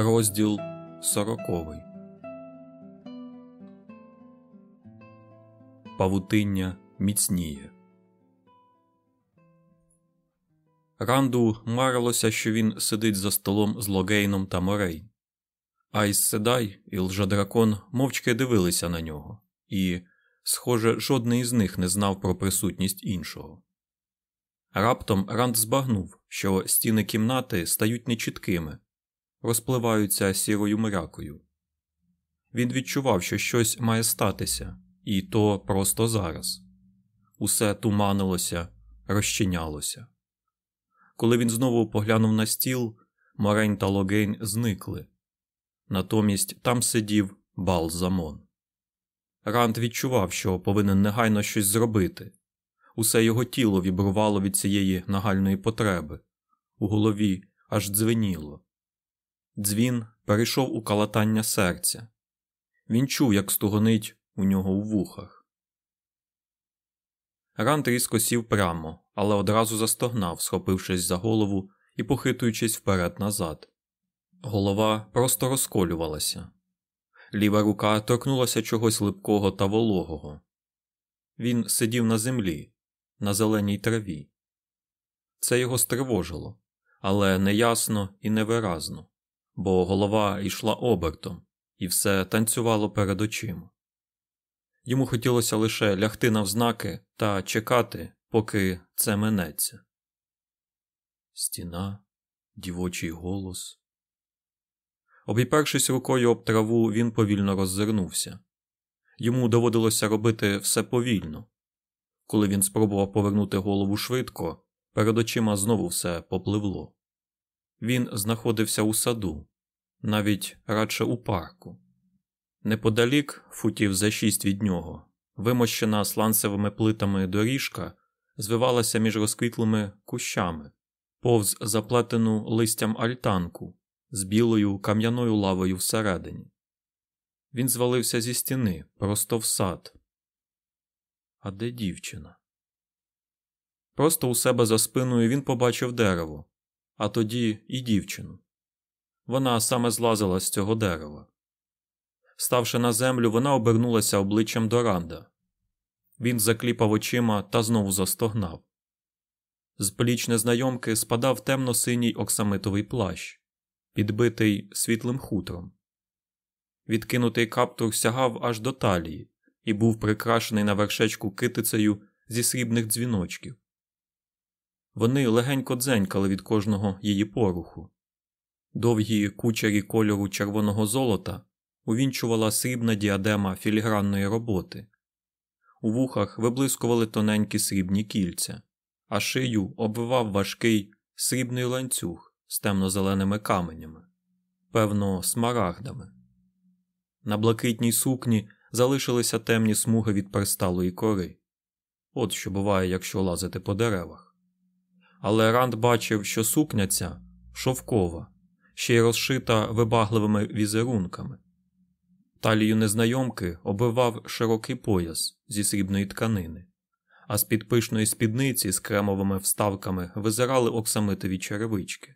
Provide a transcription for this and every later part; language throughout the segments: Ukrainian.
Розділ сороковий. Павутиння міцніє. Ранду марилося, що він сидить за столом з Логейном та Морейн. Айс Седай і лжедракон мовчки дивилися на нього, і, схоже, жодний із них не знав про присутність іншого. Раптом Ранд збагнув, що стіни кімнати стають нечіткими, розпливаються сірою мрякою. Він відчував, що щось має статися, і то просто зараз. Усе туманилося, розчинялося. Коли він знову поглянув на стіл, Морень та Логейн зникли. Натомість там сидів Балзамон. Ранд відчував, що повинен негайно щось зробити. Усе його тіло вібрувало від цієї нагальної потреби, у голові аж дзвеніло. Дзвін перейшов у калатання серця. Він чув, як стугонить у нього у вухах. Ранд різко сів прямо, але одразу застогнав, схопившись за голову і похитуючись вперед назад. Голова просто розколювалася. Ліва рука торкнулася чогось липкого та вологого. Він сидів на землі, на зеленій траві. Це його стривожило, але неясно і невиразно, бо голова йшла обертом, і все танцювало перед очима. Йому хотілося лише лягти навзнаки та чекати, поки це минеться. Стіна, дівочий голос. Обіпершись рукою об траву, він повільно роззирнувся. Йому доводилося робити все повільно. Коли він спробував повернути голову швидко, перед очима знову все попливло. Він знаходився у саду, навіть радше у парку. Неподалік, футів за шість від нього, вимощена сланцевими плитами доріжка звивалася між розквітлими кущами, повз заплетену листям альтанку з білою кам'яною лавою всередині. Він звалився зі стіни просто в сад. А де дівчина? Просто у себе за спиною він побачив дерево, а тоді і дівчину. Вона саме злазила з цього дерева. Ставши на землю, вона обернулася обличчям до Ранда. Він закліпав очима та знову застогнав. З пліч незнайомки спадав темно-синій оксамитовий плащ, підбитий світлим хутром. Відкинутий каптур сягав аж до талії і був прикрашений на вершечку китицею зі срібних дзвіночків. Вони легенько дзенькали від кожного її поруху. Довгі кучері кольору червоного золота увінчувала срібна діадема філігранної роботи. У вухах виблискували тоненькі срібні кільця, а шию обвивав важкий срібний ланцюг з темно-зеленими каменями, певно, смарагдами. На блакитній сукні залишилися темні смуги від персталої кори. От що буває, якщо лазити по деревах. Але Ранд бачив, що сукня ця шовкова, ще й розшита вибагливими візерунками. Талію незнайомки оббивав широкий пояс зі срібної тканини, а з під пишної спідниці з кремовими вставками визирали оксамитові черевички.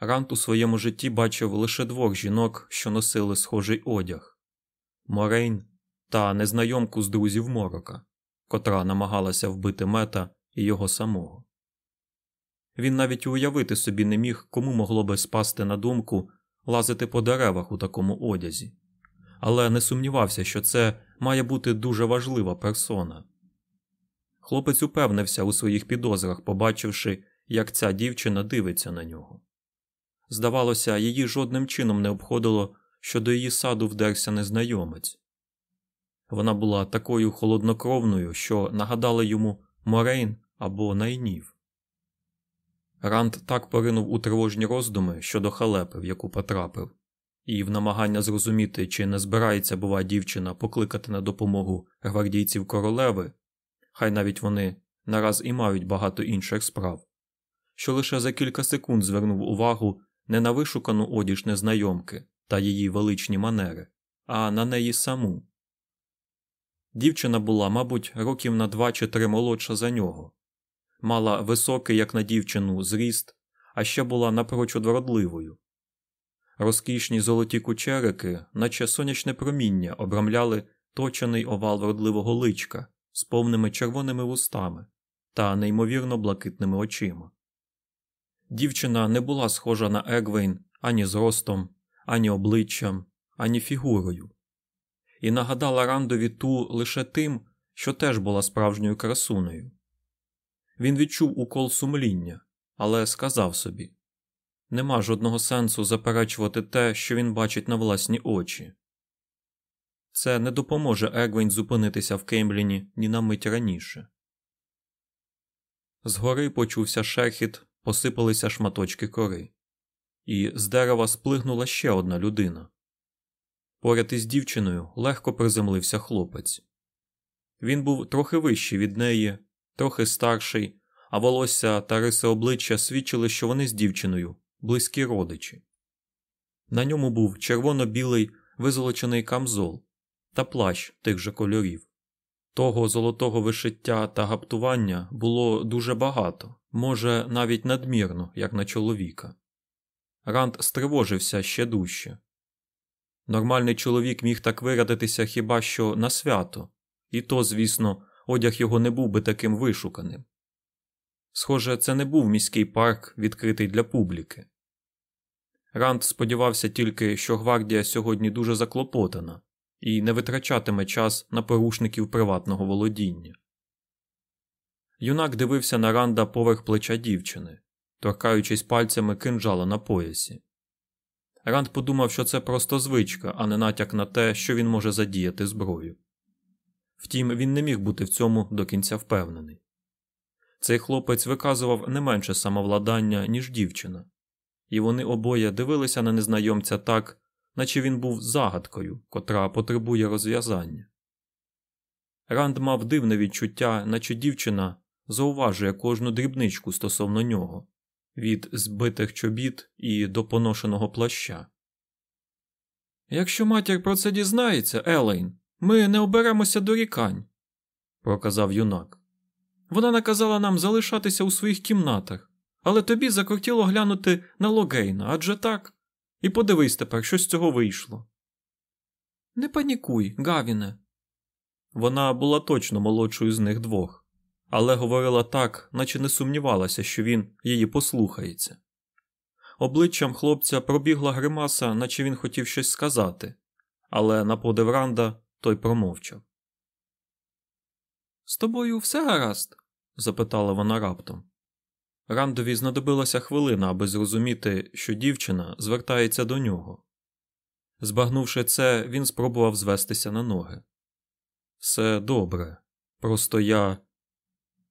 Рант у своєму житті бачив лише двох жінок, що носили схожий одяг Морейн та незнайомку з друзів Морока, котра намагалася вбити мета і його самого. Він навіть уявити собі не міг, кому могло би спасти на думку лазити по деревах у такому одязі, але не сумнівався, що це має бути дуже важлива персона. Хлопець упевнився у своїх підозрах, побачивши, як ця дівчина дивиться на нього. Здавалося, її жодним чином не обходило, що до її саду вдерся незнайомець. Вона була такою холоднокровною, що нагадала йому Морейн або найнів. Ранд так поринув у тривожні роздуми щодо халепи, в яку потрапив, і в намагання зрозуміти, чи не збирається, бува, дівчина покликати на допомогу гвардійців королеви, хай навіть вони нараз і мають багато інших справ, що лише за кілька секунд звернув увагу не на вишукану одіж незнайомки та її величні манери, а на неї саму. Дівчина була, мабуть, років на два чи три молодша за нього, мала високий, як на дівчину, зріст, а ще була напрочуд вродливою, Розкішні золоті кучерики, наче сонячне проміння, обрамляли точений овал вродливого личка з повними червоними вустами та неймовірно блакитними очима. Дівчина не була схожа на Егвейн ані зростом, ані обличчям, ані фігурою, і нагадала Рандові ту лише тим, що теж була справжньою красунею. Він відчув укол сумління, але сказав собі нема жодного сенсу заперечувати те, що він бачить на власні очі. Це не допоможе Егвень зупинитися в Кеймліні ні на мить раніше. Згори почувся шерхіт, посипалися шматочки кори, і з дерева сплигнула ще одна людина. Поряд із дівчиною легко приземлився хлопець. Він був трохи вищий від неї, трохи старший, а волосся та риси обличчя свідчили, що вони з дівчиною близькі родичі. На ньому був червоно-білий визолочений камзол та плащ тих же кольорів. Того золотого вишиття та гаптування було дуже багато, може, навіть надмірно, як на чоловіка. Ранд стривожився ще дужче. Нормальний чоловік міг так вирядитися хіба що на свято, і то, звісно, одяг його не був би таким вишуканим. Схоже, це не був міський парк, відкритий для публіки. Ранд сподівався тільки, що гвардія сьогодні дуже заклопотана і не витрачатиме час на порушників приватного володіння. Юнак дивився на Ранда поверх плеча дівчини, торкаючись пальцями кинджала на поясі. Ранд подумав, що це просто звичка, а не натяк на те, що він може задіяти зброю. Втім, він не міг бути в цьому до кінця впевнений. Цей хлопець виказував не менше самовладання, ніж дівчина, і вони обоє дивилися на незнайомця так, наче він був загадкою, котра потребує розв'язання. Ранд мав дивне відчуття, наче дівчина зауважує кожну дрібничку стосовно нього від збитих чобіт і до поношеного плаща. Якщо матір про це дізнається, Елейн, ми не оберемося до рікань, проказав юнак. Вона наказала нам залишатися у своїх кімнатах, але тобі закортіло глянути на Логейна, адже так? І подивись тепер, що з цього вийшло. Не панікуй, Гавіне. Вона була точно молодшою з них двох, але говорила так, наче не сумнівалася, що він її послухається. Обличчям хлопця пробігла гримаса, наче він хотів щось сказати, але на подив Ранда той промовчав. З тобою все гаразд? запитала вона раптом. Рандові знадобилася хвилина, аби зрозуміти, що дівчина звертається до нього. Збагнувши це, він спробував звестися на ноги. Все добре, просто я.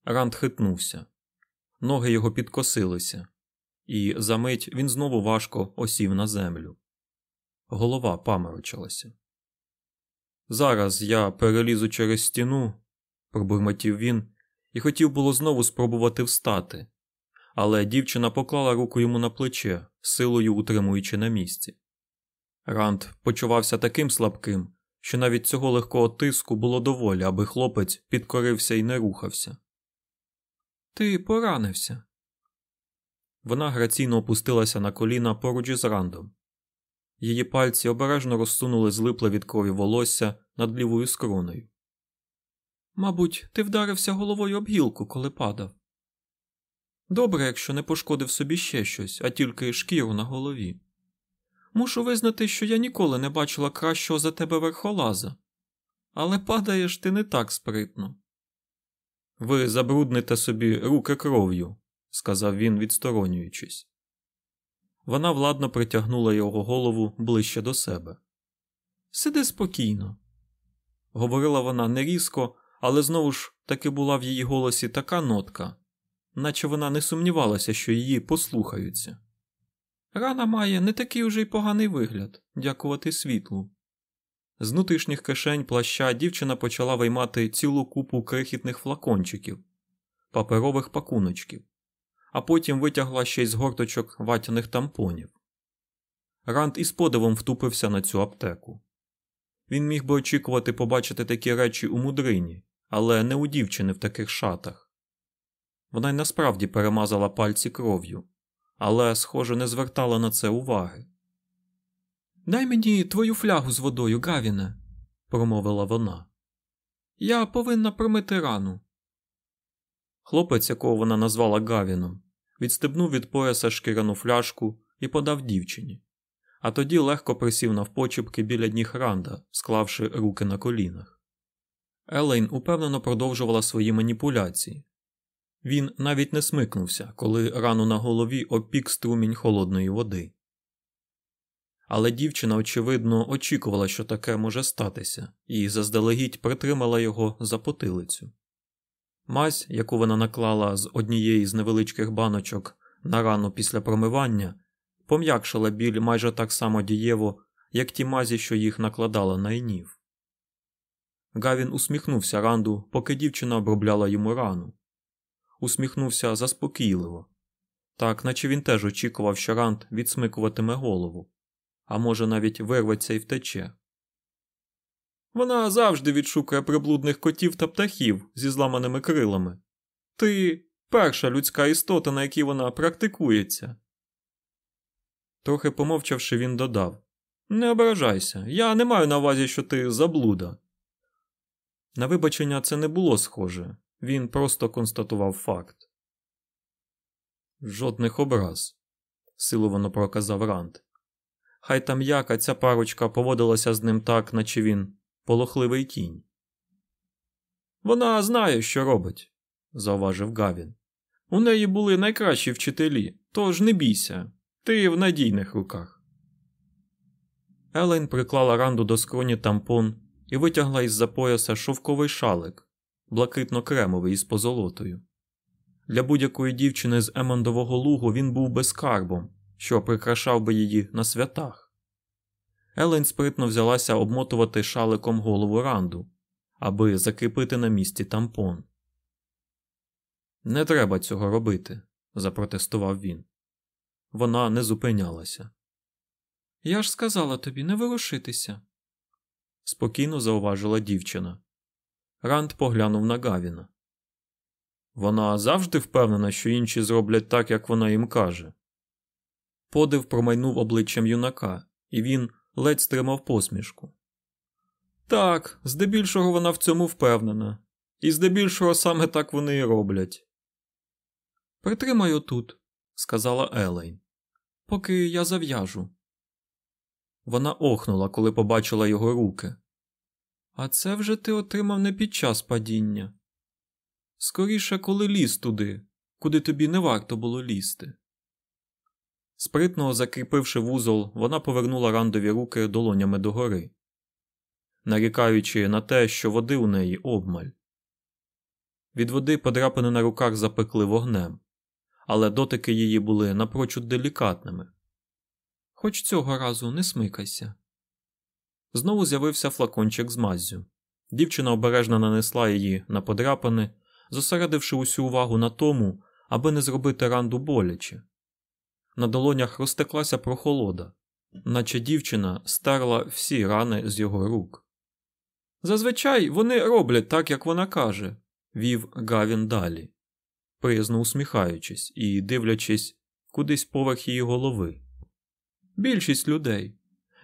Ранд хитнувся, ноги його підкосилися, і за мить він знову важко осів на землю. Голова паморочилася. Зараз я перелізу через стіну, пробурмотів він, і хотів було знову спробувати встати, але дівчина поклала руку йому на плече, силою утримуючи на місці. Ранд почувався таким слабким, що навіть цього легкого тиску було доволі, аби хлопець підкорився і не рухався. Ти поранився. Вона граційно опустилася на коліна поруч із Рандом. Її пальці обережно розсунули злипле від крові волосся над лівою скроною. Мабуть, ти вдарився головою об гілку, коли падав. Добре, якщо не пошкодив собі ще щось, а тільки шкіру на голові. Мушу визнати, що я ніколи не бачила кращого за тебе верхолаза, але падаєш ти не так спритно. Ви забрудните собі руки кров'ю, сказав він, відсторонюючись. Вона владно притягнула його голову ближче до себе. Сиди спокійно, говорила вона не різко, але знову ж таки була в її голосі така нотка, наче вона не сумнівалася, що її послухаються. Рана має не такий уже й поганий вигляд, дякувати світлу. З внутрішніх кишень плаща дівчина почала виймати цілу купу крихітних флакончиків, паперових пакуночків, а потім витягла ще й з горточок ватяних тампонів. Ранд із подивом втупився на цю аптеку. Він міг би очікувати побачити такі речі у мудрині, але не у дівчини в таких шатах. Вона й насправді перемазала пальці кров'ю, але, схоже, не звертала на це уваги. Дай мені твою флягу з водою, Гавіне, промовила вона. Я повинна промити рану. Хлопець, якого вона назвала Гавіном, відстебнув від пояса шкіряну фляжку і подав дівчині, а тоді легко присів навпочіпки біля ніг Ранда, склавши руки на колінах. Елейн упевнено продовжувала свої маніпуляції. Він навіть не смикнувся, коли рану на голові опік струмінь холодної води. Але дівчина, очевидно, очікувала, що таке може статися, і заздалегідь притримала його за потилицю. Мазь, яку вона наклала з однієї з невеличких баночок на рану після промивання, пом'якшила біль майже так само дієво, як ті мазі, що їх накладала на інів. Гавін усміхнувся Ранду, поки дівчина обробляла йому рану. Усміхнувся заспокійливо, так наче він теж очікував, що Ранд відсмикуватиме голову, а може навіть вирветься і втече. Вона завжди відшукує приблудних котів та птахів зі зламаними крилами. Ти перша людська істота, на якій вона практикується. Трохи помовчавши, він додав Не ображайся, я не маю на увазі, що ти заблуда. На вибачення це не було схоже, він просто констатував факт. Жодних образ, силовано проказав Ранд. Хай там яка ця парочка поводилася з ним так, наче він полохливий кінь. Вона знає, що робить, зауважив Гавін. У неї були найкращі вчителі, тож не бійся, ти в надійних руках. Елейн приклала ранду до скроні тампон і витягла із за пояса шовковий шалик, блакитно-кремовий із позолотою. Для будь-якої дівчини з Емондового лугу він був безкарбом, що прикрашав би її на святах. Елен спритно взялася обмотувати шаликом голову ранду, аби закріпити на місці тампон. Не треба цього робити, запротестував він. Вона не зупинялася. Я ж сказала тобі не ворушитися, спокійно зауважила дівчина. Ранд поглянув на Гавіна. Вона завжди впевнена, що інші зроблять так, як вона їм каже. Подив промайнув обличчям юнака, і він ледь стримав посмішку. Так, здебільшого вона в цьому впевнена, і здебільшого саме так вони і роблять. Притримай тут, сказала Елейн, поки я зав'яжу. Вона охнула, коли побачила його руки. А це вже ти отримав не під час падіння. Скоріше, коли ліз туди, куди тобі не варто було лізти. Спритно закріпивши вузол, вона повернула рандові руки долонями догори, нарікаючи на те, що води у неї обмаль. Від води подряпини на руках запекли вогнем, але дотики її були напрочуд делікатними. Хоч цього разу не смикайся. Знову з'явився флакончик з маззю. Дівчина обережно нанесла її на подряпини, зосередивши усю увагу на тому, аби не зробити ранду боляче. На долонях розтеклася прохолода, наче дівчина стерла всі рани з його рук. Зазвичай вони роблять так, як вона каже, вів Гавін далі, приязно усміхаючись і дивлячись кудись поверх її голови. Більшість людей.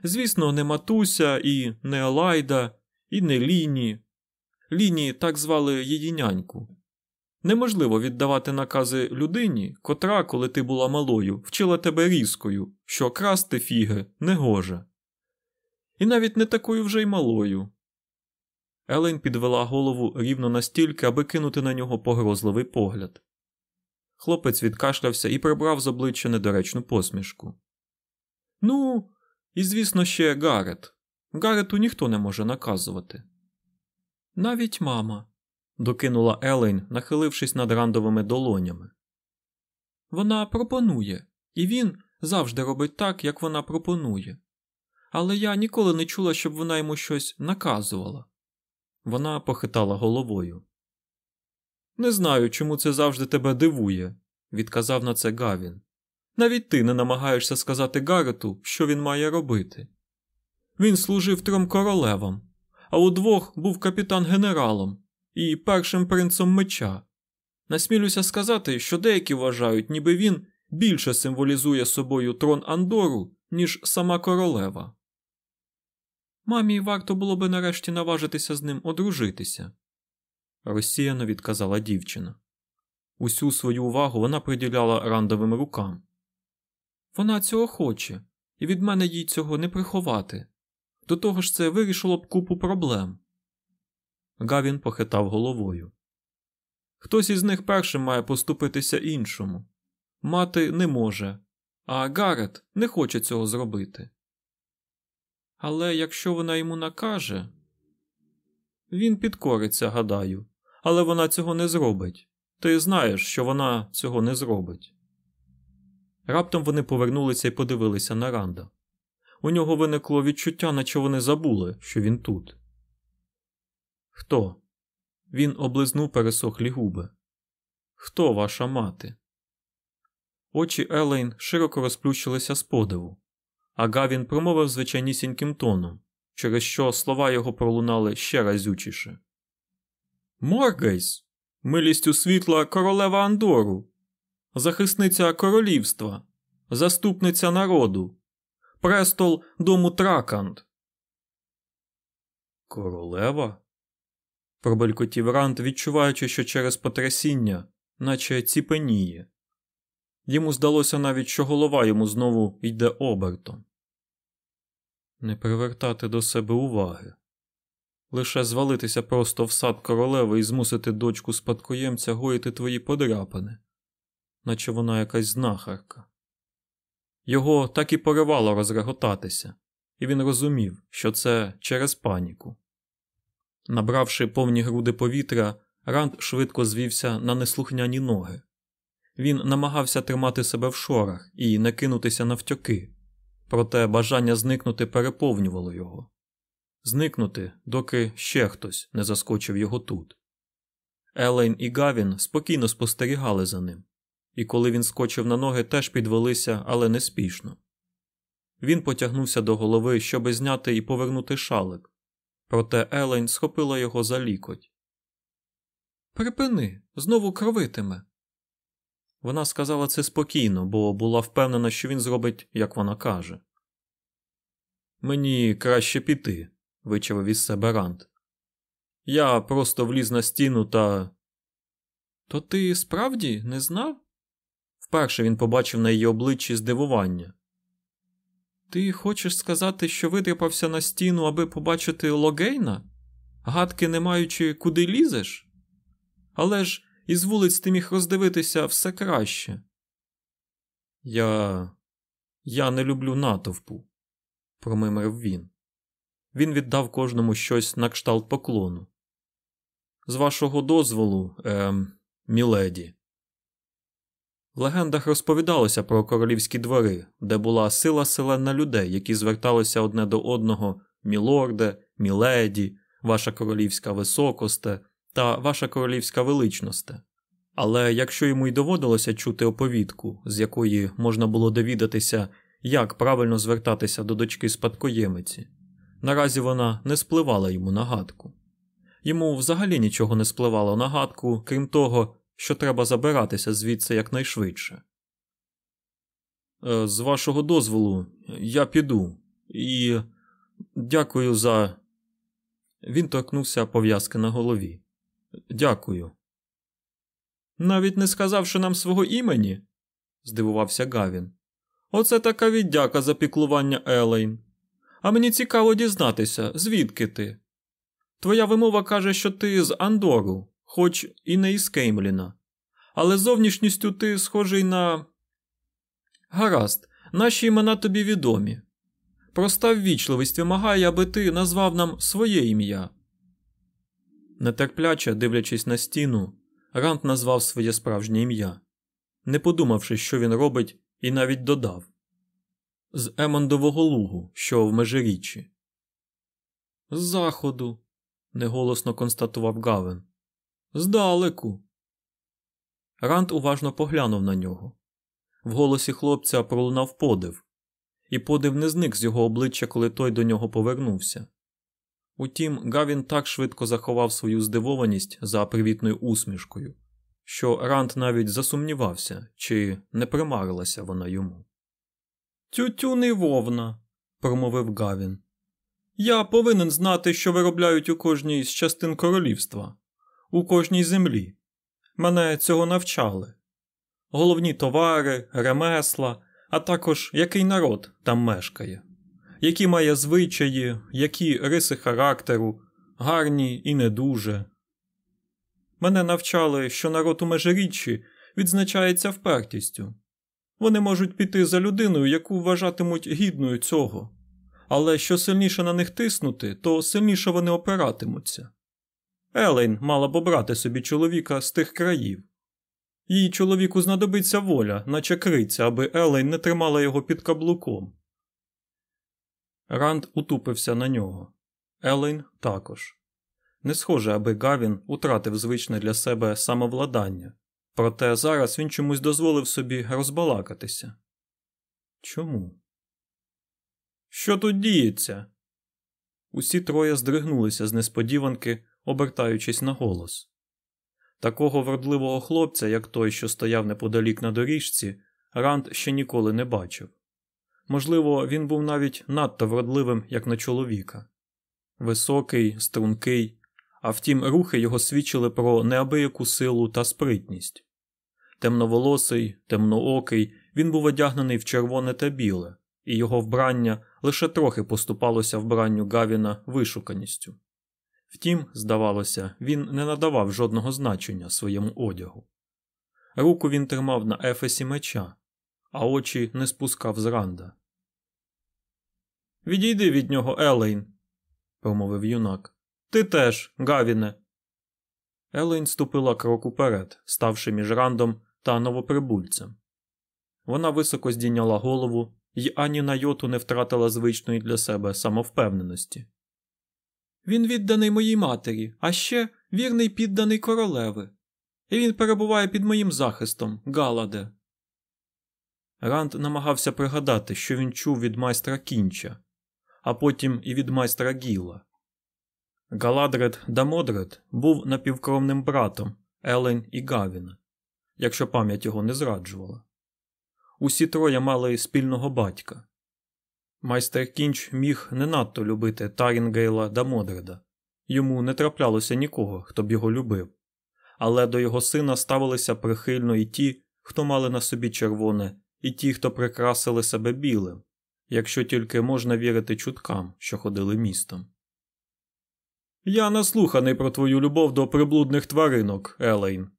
Звісно, не матуся, і не Алайда, і не Ліні. Ліні так звали її няньку. Неможливо віддавати накази людині, котра, коли ти була малою, вчила тебе різкою, що красти фіги не гоже. І навіть не такою вже й малою. Елен підвела голову рівно настільки, аби кинути на нього погрозливий погляд. Хлопець відкашлявся і прибрав з обличчя недоречну посмішку. Ну, і звісно, ще Гарет. Гарету ніхто не може наказувати. Навіть мама докинула Елейн, нахилившись над рандовими долонями. Вона пропонує, і він завжди робить так, як вона пропонує. Але я ніколи не чула, щоб вона йому щось наказувала. Вона похитала головою. Не знаю, чому це завжди тебе дивує, відказав на це Гавін. Навіть ти не намагаєшся сказати Гарету, що він має робити. Він служив трьом королевам, а удвох був капітан генералом, і першим принцем меча. Насмілюся сказати, що деякі вважають, ніби він більше символізує собою трон Андору, ніж сама королева. Мамі варто було би нарешті наважитися з ним одружитися, розсіяно відказала дівчина. Усю свою увагу вона приділяла рандовим рукам. Вона цього хоче, і від мене їй цього не приховати. До того ж це вирішило б купу проблем. Гавін похитав головою. Хтось із них першим має поступитися іншому. Мати не може, а Гарет не хоче цього зробити. Але якщо вона йому накаже, він підкориться, гадаю, але вона цього не зробить. Ти знаєш, що вона цього не зробить. Раптом вони повернулися і подивилися на Ранда. У нього виникло відчуття, наче вони забули, що він тут. Хто? Він облизнув пересохлі губи. Хто ваша мати? Очі Елейн широко розплющилися з подиву, а Гавін промовив звичайнісіньким тоном, через що слова його пролунали ще разючіше. Моргейс, милістю світла королева Андору, захисниця королівства, заступниця народу, престол дому Траканд. Королева? Пробелькотів Рант, відчуваючи, що через потрясіння, наче ціпеніє. Йому здалося навіть, що голова йому знову йде обертом. Не привертати до себе уваги, лише звалитися просто в сад королеви і змусити дочку спадкоємця гоїти твої подряпини, наче вона якась знахарка. Його так і поривало розреготатися, і він розумів, що це через паніку. Набравши повні груди повітря, Ранд швидко звівся на неслухняні ноги. Він намагався тримати себе в шорах і не кинутися навтьоки, проте бажання зникнути переповнювало його зникнути, доки ще хтось не заскочив його тут. Елейн і Гавін спокійно спостерігали за ним, і коли він скочив на ноги, теж підвелися, але неспішно. Він потягнувся до голови, щоби зняти і повернути шалик, проте Елейн схопила його за лікоть. Припини, знову кровитиме. Вона сказала це спокійно, бо була впевнена, що він зробить, як вона каже. Мені краще піти, вичавив із себе Рант. Я просто вліз на стіну та. То ти справді не знав? Вперше він побачив на її обличчі здивування. Ти хочеш сказати, що видряпався на стіну, аби побачити Логейна? Гадки не маючи, куди лізеш? Але ж із вулиць ти міг роздивитися все краще. Я. Я не люблю натовпу, промимрив він. Він віддав кожному щось на кшталт поклону. З вашого дозволу, ем, міледі. В легендах розповідалося про королівські двори, де була сила селена людей, які зверталися одне до одного мілорде, міледі, ваша королівська високосте та ваша королівська величносте. Але якщо йому й доводилося чути оповідку, з якої можна було довідатися, як правильно звертатися до дочки спадкоємиці, наразі вона не спливала йому на гадку. Йому взагалі нічого не спливало на гадку, крім того, що треба забиратися звідси якнайшвидше. Е, з вашого дозволу, я піду і дякую за. Він торкнувся пов'язки на голові. Дякую. Навіть не сказавши нам свого імені, здивувався Гавін. Оце така віддяка за піклування Елейн. А мені цікаво дізнатися, звідки ти. Твоя вимова каже, що ти з Андору, хоч і не із Кеймліна. Але зовнішністю ти схожий на. Гаразд, наші імена тобі відомі. Проста ввічливість вимагає, аби ти назвав нам своє ім'я. Нетерпляче, дивлячись на стіну, Рант назвав своє справжнє ім'я, не подумавши, що він робить, і навіть додав з Емондового лугу, що в межиріччі. З заходу, неголосно констатував Гавен. Здалеку. Рант уважно поглянув на нього. В голосі хлопця пролунав подив, і подив не зник з його обличчя, коли той до нього повернувся. Утім, Гавін так швидко заховав свою здивованість за привітною усмішкою, що Рант навіть засумнівався, чи не примарилася вона йому. Тютюний вовна, промовив Гавін. Я повинен знати, що виробляють у кожній з частин королівства, у кожній землі. Мене цього навчали. Головні товари, ремесла, а також який народ там мешкає, які має звичаї, які риси характеру, гарні і не дуже. Мене навчали, що народ у межиріччі відзначається впертістю. Вони можуть піти за людиною, яку вважатимуть гідною цього, але що сильніше на них тиснути, то сильніше вони опиратимуться. Елейн мала б обрати собі чоловіка з тих країв. Їй чоловіку знадобиться воля, наче криця, аби Елейн не тримала його під каблуком. Ранд утупився на нього. Елейн також. Не схоже, аби Гавін утратив звичне для себе самовладання, проте зараз він чомусь дозволив собі розбалакатися. Чому? Що тут діється? Усі троє здригнулися з несподіванки, обертаючись на голос. Такого вродливого хлопця, як той, що стояв неподалік на доріжці, Ранд ще ніколи не бачив. Можливо, він був навіть надто вродливим, як на чоловіка. Високий, стрункий, а втім, рухи його свідчили про неабияку силу та спритність. Темноволосий, темноокий, він був одягнений в червоне та біле, і його вбрання лише трохи поступалося вбранню Гавіна вишуканістю. Втім, здавалося, він не надавав жодного значення своєму одягу. Руку він тримав на ефесі меча, а очі не спускав з ранда. Відійди від нього, Елейн, промовив юнак. Ти теж, Гавіне. Елейн ступила крок уперед, ставши між рандом та новоприбульцем. Вона високо здійняла голову і ані на йоту не втратила звичної для себе самовпевненості. Він відданий моїй матері, а ще вірний підданий королеви, і він перебуває під моїм захистом, Галаде. Ранд намагався пригадати, що він чув від майстра кінча, а потім і від майстра Гіла. Галадред Дамодред був напівкровним братом Елен і Гавіна, якщо пам'ять його не зраджувала. Усі троє мали спільного батька. Майстер Кінч міг не надто любити Тарінгейла Дамодреда. Йому не траплялося нікого, хто б його любив, але до його сина ставилися прихильно і ті, хто мали на собі червоне, і ті, хто прикрасили себе білим, якщо тільки можна вірити чуткам, що ходили містом. Я наслуханий про твою любов до приблудних тваринок, Елейн,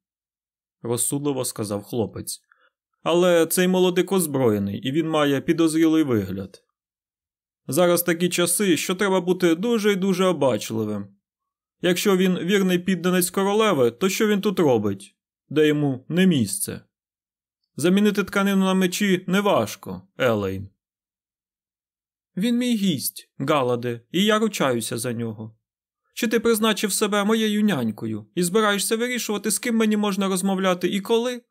розсудливо сказав хлопець. Але цей молодик озброєний, і він має підозрілий вигляд. Зараз такі часи, що треба бути дуже і дуже обачливим. Якщо він вірний підданець королеви, то що він тут робить, де йому не місце? Замінити тканину на мечі неважко, Елейн. Він мій гість, Галаде, і я ручаюся за нього. Чи ти призначив себе моєю нянькою і збираєшся вирішувати, з ким мені можна розмовляти і коли?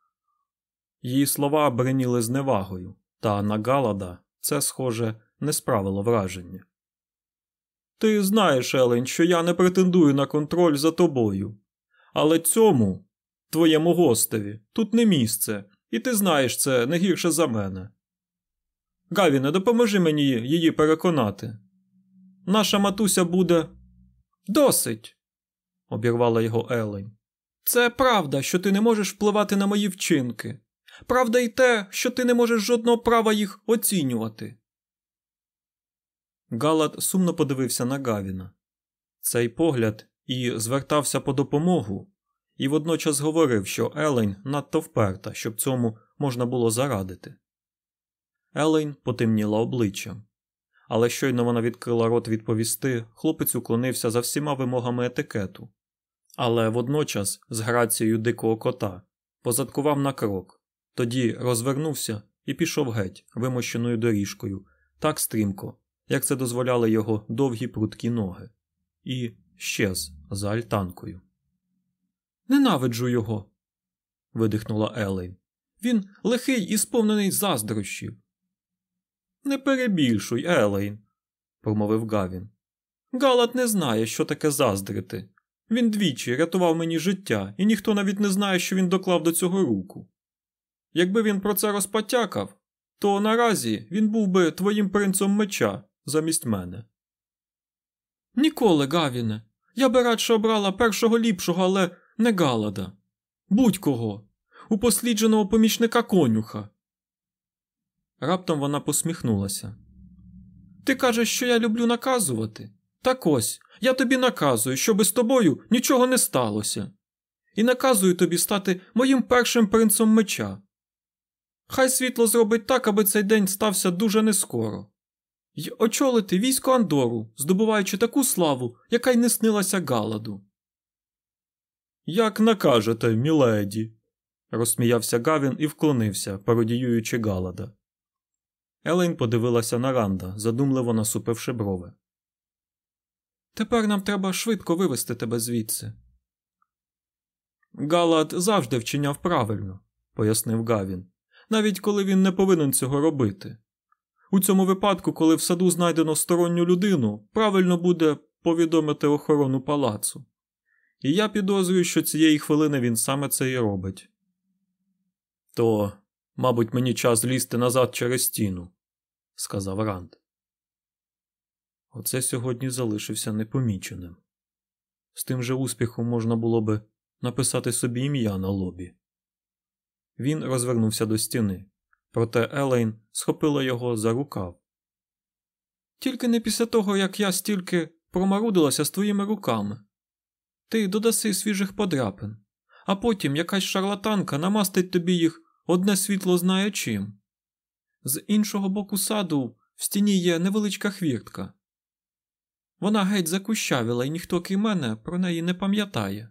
Її слова бреніли зневагою, та на Галада це, схоже, не справило враження. Ти знаєш, Елен, що я не претендую на контроль за тобою. Але цьому, твоєму гостеві, тут не місце, і ти знаєш це не гірше за мене. Гавіне, допоможи мені її переконати. Наша матуся буде. Досить. обірвала його Елень. Це правда, що ти не можеш впливати на мої вчинки. Правда й те, що ти не можеш жодного права їх оцінювати. Галат сумно подивився на Гавіна. Цей погляд і звертався по допомогу, і водночас говорив, що Елень надто вперта, щоб цьому можна було зарадити. Елень потемніла обличчям, але щойно вона відкрила рот відповісти, хлопець уклонився за всіма вимогами етикету, але водночас, з грацією дикого кота, позадкував на крок, тоді розвернувся і пішов геть, вимощеною доріжкою, так стрімко, як це дозволяли його довгі прудкі ноги, і щез за альтанкою. Ненавиджу його. видихнула Елейн. Він лихий і сповнений заздрощів. Не перебільшуй, Елейн, промовив Гавін. Галат не знає, що таке заздрити. Він двічі рятував мені життя, і ніхто навіть не знає, що він доклав до цього руку. Якби він про це розпотякав, то наразі він був би твоїм принцом меча замість мене. Ніколи, Гавіне. Я би радше обрала першого ліпшого, але не Галада. Будь-кого. У послідженого помічника конюха. Раптом вона посміхнулася. Ти кажеш, що я люблю наказувати? Так ось, я тобі наказую, щоби з тобою нічого не сталося. І наказую тобі стати моїм першим принцем меча. Хай світло зробить так, аби цей день стався дуже нескоро. Й очолити військо Андору, здобуваючи таку славу, яка й не снилася Галаду. Як накажете, міледі, розсміявся Гавін і вклонився, пародіюючи Галада. Елейн подивилася на Ранда, задумливо насупивши брови. Тепер нам треба швидко вивести тебе звідси. Галад завжди вчиняв правильно, пояснив Гавін, навіть коли він не повинен цього робити. У цьому випадку, коли в саду знайдено сторонню людину, правильно буде повідомити охорону палацу. І я підозрюю, що цієї хвилини він саме це і робить. То, мабуть, мені час лізти назад через стіну, сказав Ранд. Оце сьогодні залишився непоміченим. З тим же успіхом можна було би написати собі ім'я на лобі. Він розвернувся до стіни, проте Елейн схопила його за рукав. Тільки не після того, як я стільки промарудилася з твоїми руками. Ти додаси свіжих подряпин, а потім якась шарлатанка намастить тобі їх одне світло знає чим. З іншого боку саду в стіні є невеличка хвіртка. Вона геть закущавіла, і ніхто крім мене про неї не пам'ятає.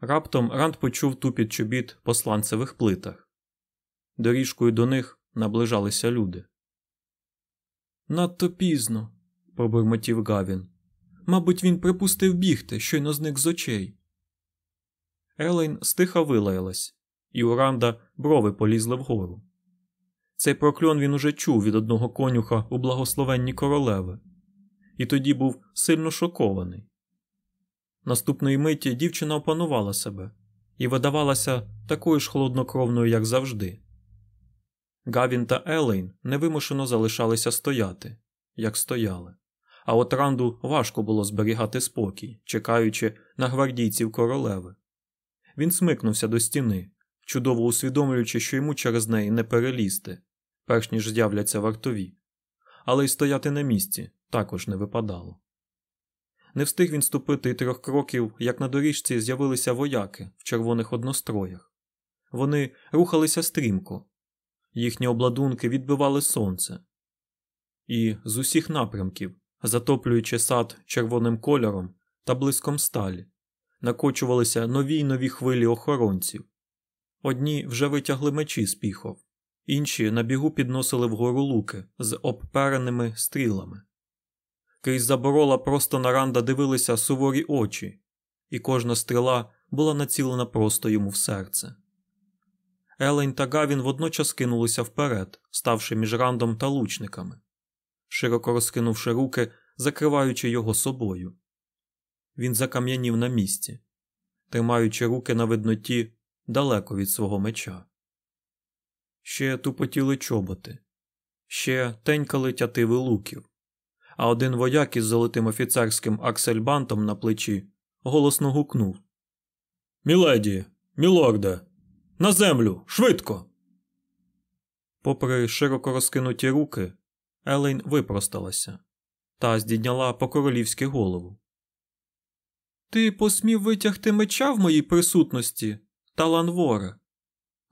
Раптом Ранд почув тупіт чобіт по сланцевих плитах. Доріжкою до них наближалися люди. Надто пізно, пробурмотів Гавін. Мабуть, він припустив бігти, щойно зник з очей. Елейн стиха вилаялась, і у Ранда брови полізли вгору. Цей прокльон він уже чув від одного конюха у благословенні королеви, і тоді був сильно шокований. Наступної миті дівчина опанувала себе і видавалася такою ж холоднокровною, як завжди. Гавін та Елейн невимушено залишалися стояти, як стояли, а от Ранду важко було зберігати спокій, чекаючи на гвардійців королеви. Він смикнувся до стіни, чудово усвідомлюючи, що йому через неї не перелізти, перш ніж з'являться вартові, але й стояти на місці також не випадало. Не встиг він ступити й трьох кроків, як на доріжці з'явилися вояки в червоних одностроях. Вони рухалися стрімко, їхні обладунки відбивали сонце, і з усіх напрямків, затоплюючи сад червоним кольором та блиском сталі, накочувалися нові й нові хвилі охоронців. Одні вже витягли мечі з піхов, інші на бігу підносили вгору луки з обпереними стрілами. Крізь заборола просто на ранда дивилися суворі очі, і кожна стріла була націлена просто йому в серце. Елень та Гавін водночас кинулися вперед, ставши між рандом та лучниками, широко розкинувши руки, закриваючи його собою. Він закам'янів на місці, тримаючи руки на видноті далеко від свого меча. Ще тупотіли чоботи, ще тенькали тятиви луків а один вояк із золотим офіцерським аксельбантом на плечі голосно гукнув Міледі, мілорде, на землю, швидко. Попри широко розкинуті руки, Елейн випросталася та здідняла по королівськи голову. Ти посмів витягти меча в моїй присутності, Таланворе.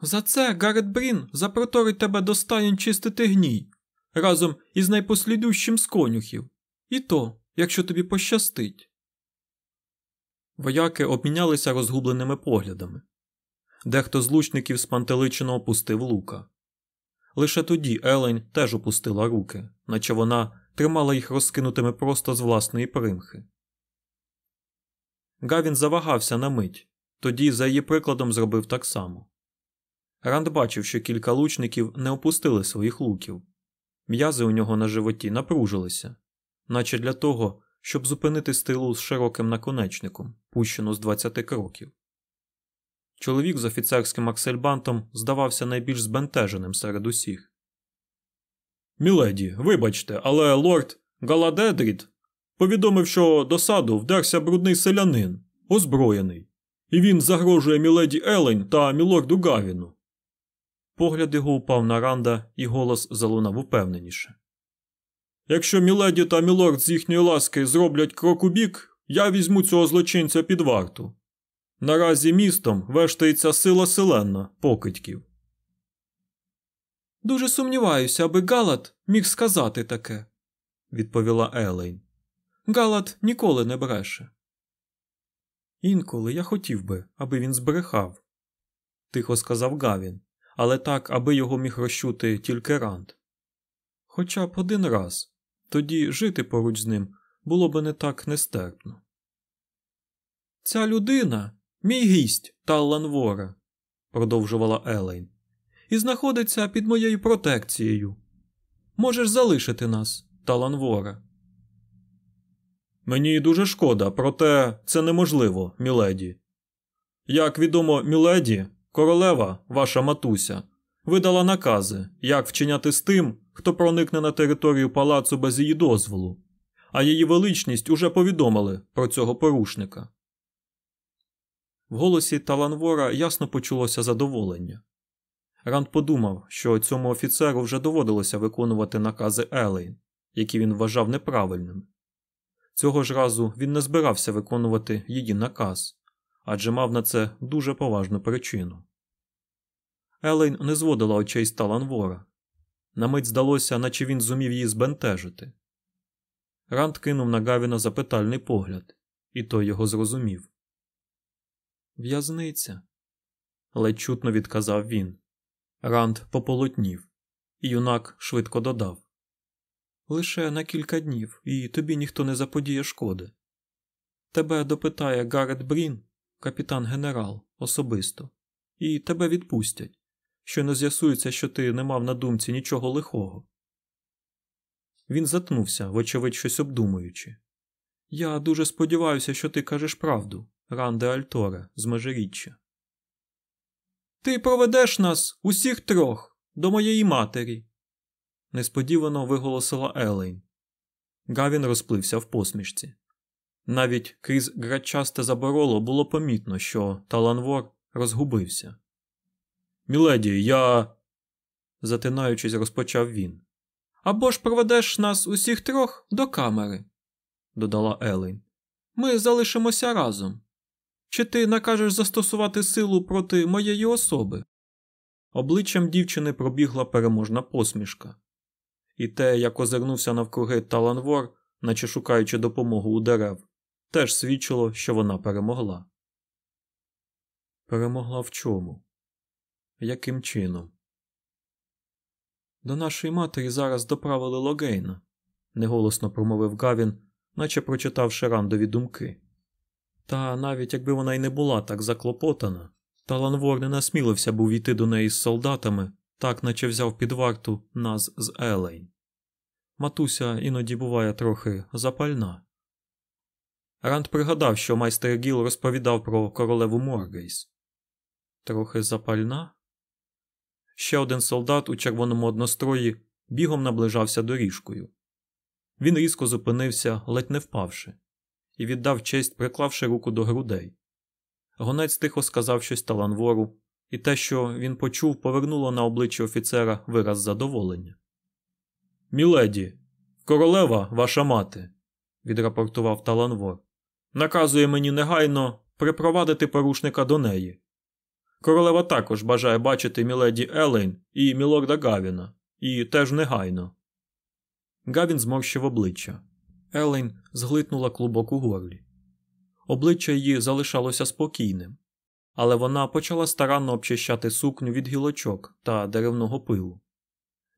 За це Гарет Брін запроторить тебе до стаєнь чистити гній разом із найпослідущим з конюхів, і то, якщо тобі пощастить. Вояки обмінялися розгубленими поглядами. Дехто з лучників спантеличено опустив лука. Лише тоді Елень теж опустила руки, наче вона тримала їх розкинутими просто з власної примхи. Гавін завагався на мить, тоді, за її прикладом, зробив так само. Ранд бачив, що кілька лучників не опустили своїх луків, М'язи у нього на животі напружилися, наче для того, щоб зупинити стрілу з широким наконечником, пущену з 20 кроків. Чоловік з офіцерським аксельбантом здавався найбільш збентеженим серед усіх. Міледі, вибачте, але лорд Галадедрід Повідомив, що до саду вдерся брудний селянин, озброєний, і він загрожує міледі Елень та мілорду Гавіну. Погляд його упав на Ранда, і голос залунав упевненіше. Якщо міледі та мілорд з їхньої ласки зроблять крок у бік, я візьму цього злочинця під варту. Наразі містом вештається сила селенна покидьків. Дуже сумніваюся, аби Галат міг сказати таке, відповіла Елейн. Галат ніколи не бреше. Інколи я хотів би, аби він збрехав, тихо сказав Гавін, але так, аби його міг розчути тільки Ранд. Хоча б один раз, тоді жити поруч з ним було би не так нестерпно. Ця людина мій гість Талланвора, продовжувала Елейн, і знаходиться під моєю протекцією. Можеш залишити нас, Таланвора. Мені дуже шкода, проте це неможливо, міледі. Як відомо, міледі, королева, ваша матуся, видала накази, як вчиняти з тим, хто проникне на територію палацу без її дозволу, а її величність уже повідомили про цього порушника. В голосі Таланвора ясно почулося задоволення. Ранд подумав, що цьому офіцеру вже доводилося виконувати накази Елейн, які він вважав неправильними. Цього ж разу він не збирався виконувати її наказ, адже мав на це дуже поважну причину. Елейн не зводила очей з Таланвора. На мить здалося, наче він зумів її збентежити. Ранд кинув на Гавіна запитальний погляд, і той його зрозумів. В'язниця, ледь чутно відказав він. Ранд пополотнів, і юнак швидко додав Лише на кілька днів, і тобі ніхто не заподіє шкоди. Тебе допитає Гарет Брін, капітан генерал, особисто, і тебе відпустять, що не з'ясується, що ти не мав на думці нічого лихого. Він затнувся, вочевидь, щось обдумуючи. Я дуже сподіваюся, що ти кажеш правду, Ранде Альторе, з межиріччя. Ти проведеш нас усіх трьох до моєї матері, несподівано виголосила Елейн. Гавін розплився в посмішці. Навіть крізь грачасте забороло було помітно, що Таланвор розгубився. Міледі, я. затинаючись, розпочав він. Або ж проведеш нас усіх трьох до камери, додала Елейн. Ми залишимося разом. Чи ти накажеш застосувати силу проти моєї особи? Обличчям дівчини пробігла переможна посмішка і те, як озирнувся навкруги Таланвор, наче шукаючи допомогу у дерев, теж свідчило, що вона перемогла. Перемогла в чому? Яким чином? До нашої матері зараз доправили Логейна, неголосно промовив Гавін, наче прочитав Шерандові думки. Та навіть якби вона й не була так заклопотана, Таланвор не насмілився був йти до неї з солдатами так наче взяв під варту нас з Елейн. Матуся іноді буває трохи запальна. Ранд пригадав, що майстер Гіл розповідав про королеву Моргейс. Трохи запальна. Ще один солдат у червоному однострої бігом наближався доріжкою. Він різко зупинився, ледь не впавши, і віддав честь, приклавши руку до грудей. Гонець тихо сказав щось таланвору, і те, що він почув, повернуло на обличчя офіцера вираз задоволення. Міледі, королева, ваша мати, відрапортував Таланвор, наказує мені негайно припровадити порушника до неї. Королева також бажає бачити міледі Елейн і мілорда Гавіна, і теж негайно. Гавін зморщив обличчя. Елейн зглитнула клубок у горлі. Обличчя її залишалося спокійним, але вона почала старанно обчищати сукню від гілочок та деревного пилу.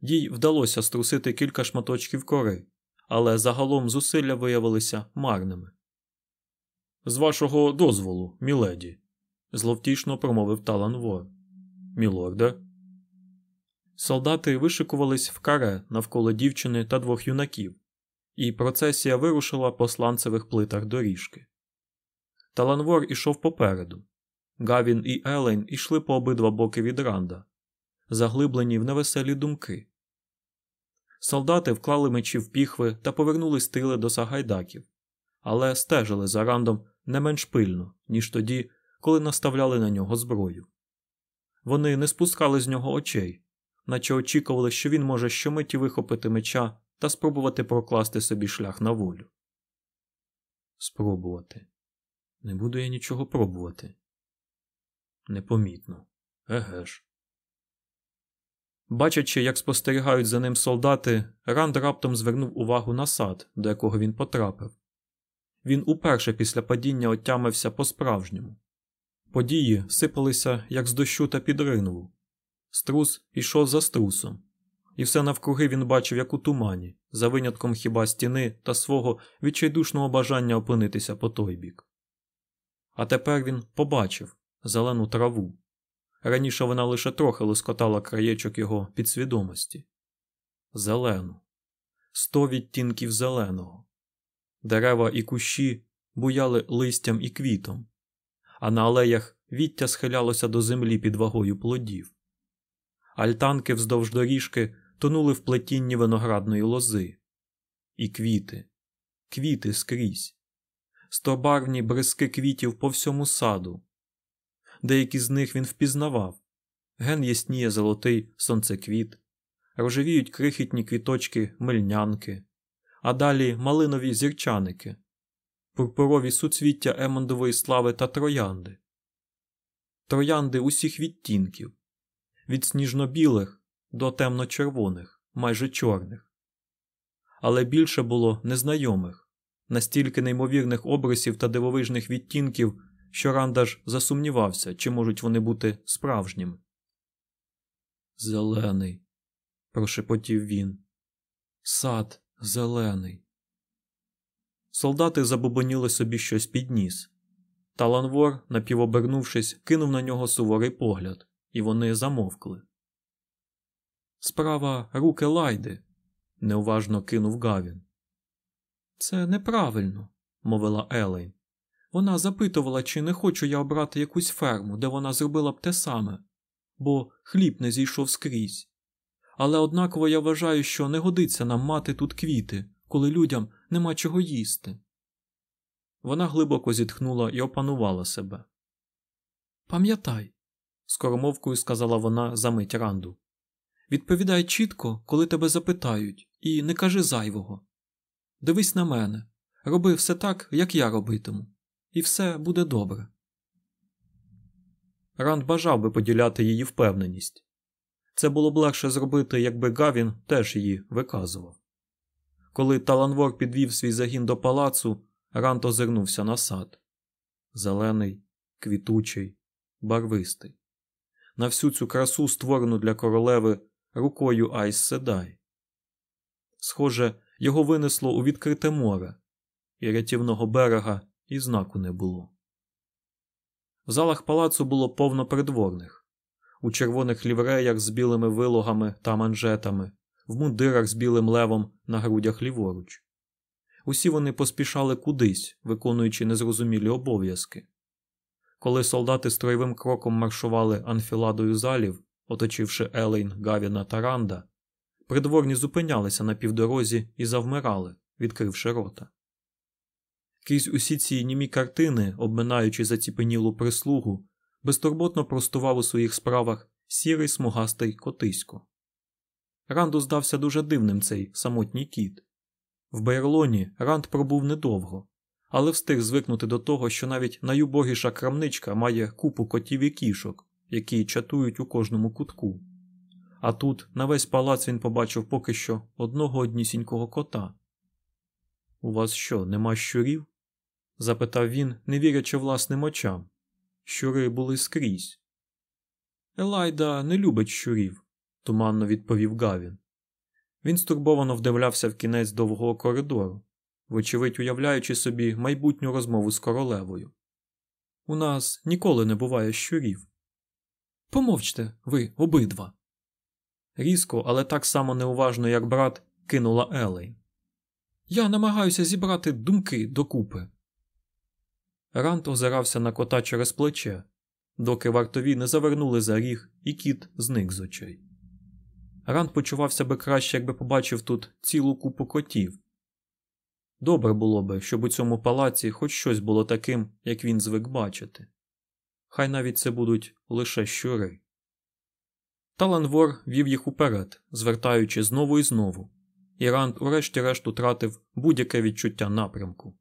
Їй вдалося струсити кілька шматочків кори, але загалом зусилля виявилися марними. З вашого дозволу, міледі, зловтішно промовив Талан Вор. Мілорде. Солдати вишикувались в каре навколо дівчини та двох юнаків, і процесія вирушила по сланцевих плитах доріжки. Таланвор ішов попереду, Гавін і Елейн ішли по обидва боки від Ранда, заглиблені в невеселі думки. Солдати вклали мечі в піхви та повернули стріли до сагайдаків, але стежили за рандом не менш пильно, ніж тоді, коли наставляли на нього зброю. Вони не спускали з нього очей, наче очікували, що він може щомиті вихопити меча та спробувати прокласти собі шлях на волю. Спробувати. Не буду я нічого пробувати. Непомітно. Еге ж. Бачачи, як спостерігають за ним солдати, Ранд раптом звернув увагу на сад, до якого він потрапив. Він уперше після падіння отямився по-справжньому. Події сипалися, як з дощу та підринуву. Струс ішов за струсом, і все навкруги він бачив, як у тумані, за винятком хіба стіни та свого відчайдушного бажання опинитися по той бік. А тепер він побачив зелену траву. Раніше вона лише трохи лискотала краєчок його підсвідомості. Зелену, сто відтінків зеленого. Дерева і кущі буяли листям і квітом, а на алеях віття схилялося до землі під вагою плодів. Альтанки вздовж доріжки тонули в плетінні виноградної лози. І квіти, квіти скрізь, стобарвні бризки квітів по всьому саду. Деякі з них він впізнавав. Ген ясніє золотий сонцеквіт, рожевіють крихітні квіточки мильнянки, а далі малинові зірчаники, пурпурові суцвіття емондової слави та троянди, троянди усіх відтінків, від сніжно-білих до темно-червоних, майже чорних. Але більше було незнайомих, настільки неймовірних обрисів та дивовижних відтінків, що Рандаж засумнівався, чи можуть вони бути справжніми. Зелений, прошепотів він. Сад зелений. Солдати забубоніли собі щось під ніс. Таланвор, напівобернувшись, кинув на нього суворий погляд, і вони замовкли. Справа руки лайди, неуважно кинув Гавін. Це неправильно, мовила Елейн. Вона запитувала, чи не хочу я обрати якусь ферму, де вона зробила б те саме, бо хліб не зійшов скрізь. Але однаково я вважаю, що не годиться нам мати тут квіти, коли людям нема чого їсти. Вона глибоко зітхнула і опанувала себе. Пам'ятай, скоромовкою сказала вона за мить ранду. Відповідай чітко, коли тебе запитають, і не кажи зайвого. Дивись на мене, роби все так, як я робитиму, і все буде добре. Ранд бажав би поділяти її впевненість. Це було б легше зробити, якби Гавін теж її виказував. Коли Таланвор підвів свій загін до палацу, Ранд озирнувся на сад зелений, квітучий, барвистий. На всю цю красу, створену для королеви рукою Айс Седай. Схоже, його винесло у відкрите море, і рятівного берега і знаку не було. В залах палацу було повно придворних, у червоних лівреях з білими вилогами та манжетами, в мундирах з білим левом на грудях ліворуч. Усі вони поспішали кудись, виконуючи незрозумілі обов'язки. Коли солдати строєвим кроком маршували анфіладою залів, оточивши Елейн, Гавіна та Ранда, придворні зупинялися на півдорозі і завмирали, відкривши рота. Крізь усі ці німі картини, обминаючи заціпенілу прислугу, безтурботно простував у своїх справах сірий смугастий котисько. Ранду здався дуже дивним цей самотній кіт. В Бейрлоні Ранд пробув недовго, але встиг звикнути до того, що навіть найубогіша крамничка має купу котів і кішок, які чатують у кожному кутку. А тут на весь палац він побачив поки що одного однісінького кота. У вас що, нема щурів? запитав він, не вірячи власним очам. Щури були скрізь. Елайда не любить щурів, туманно відповів Гавін. Він стурбовано вдивлявся в кінець довгого коридору, вочевидь уявляючи собі майбутню розмову з королевою. У нас ніколи не буває щурів. Помовчте, ви обидва. Різко, але так само неуважно, як брат, кинула Елей. Я намагаюся зібрати думки докупи. Рант озирався на кота через плече, доки вартові не завернули за ріг, і кіт зник з очей. Рант почувався би краще, якби побачив тут цілу купу котів. Добре було би, щоб у цьому палаці хоч щось було таким, як він звик бачити. Хай навіть це будуть лише щури. Таланвор вів їх уперед, звертаючи знову і знову, і Ранд урешті-решт утратив будь-яке відчуття напрямку.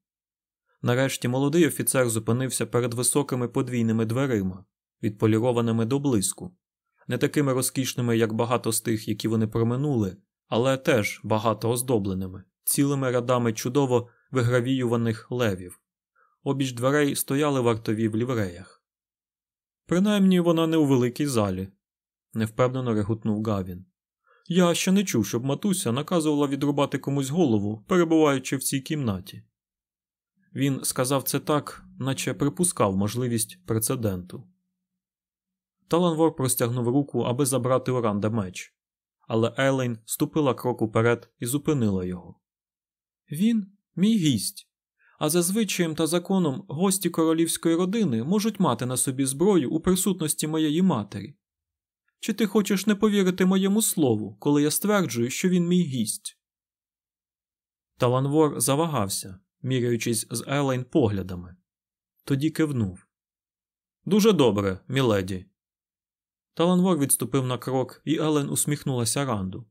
Нарешті молодий офіцер зупинився перед високими подвійними дверима, відполірованими до блиску, не такими розкішними, як багато з тих, які вони проминули, але теж багато оздобленими, цілими рядами чудово вигравіюваних левів. Обіч дверей стояли вартові в лівреях. Принаймні вона не у великій залі, невпевнено регутнув Гавін. Я ще не чув, щоб матуся наказувала відрубати комусь голову, перебуваючи в цій кімнаті. Він сказав це так, наче припускав можливість прецеденту. Таланвор простягнув руку, аби забрати у Ранда меч, але Елейн ступила крок уперед і зупинила його. Він мій гість, а за звичаєм та законом гості королівської родини можуть мати на собі зброю у присутності моєї матері. Чи ти хочеш не повірити моєму слову, коли я стверджую, що він мій гість? Таланвор завагався, міряючись з Елейн поглядами. Тоді кивнув. Дуже добре, міледі. Таланвор відступив на крок, і Елен усміхнулася Ранду.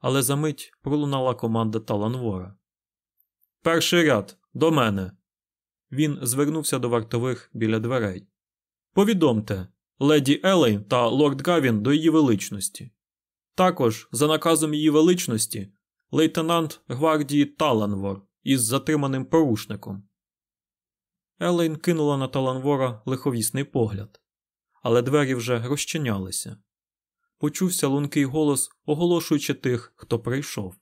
Але за мить пролунала команда Таланвора. Перший ряд до мене. Він звернувся до вартових біля дверей. Повідомте, леді Елейн та лорд Гавін до її величності. Також, за наказом її величності, лейтенант гвардії Таланвор із затриманим порушником. Елейн кинула на Таланвора лиховісний погляд, але двері вже розчинялися. Почувся лункий голос, оголошуючи тих, хто прийшов.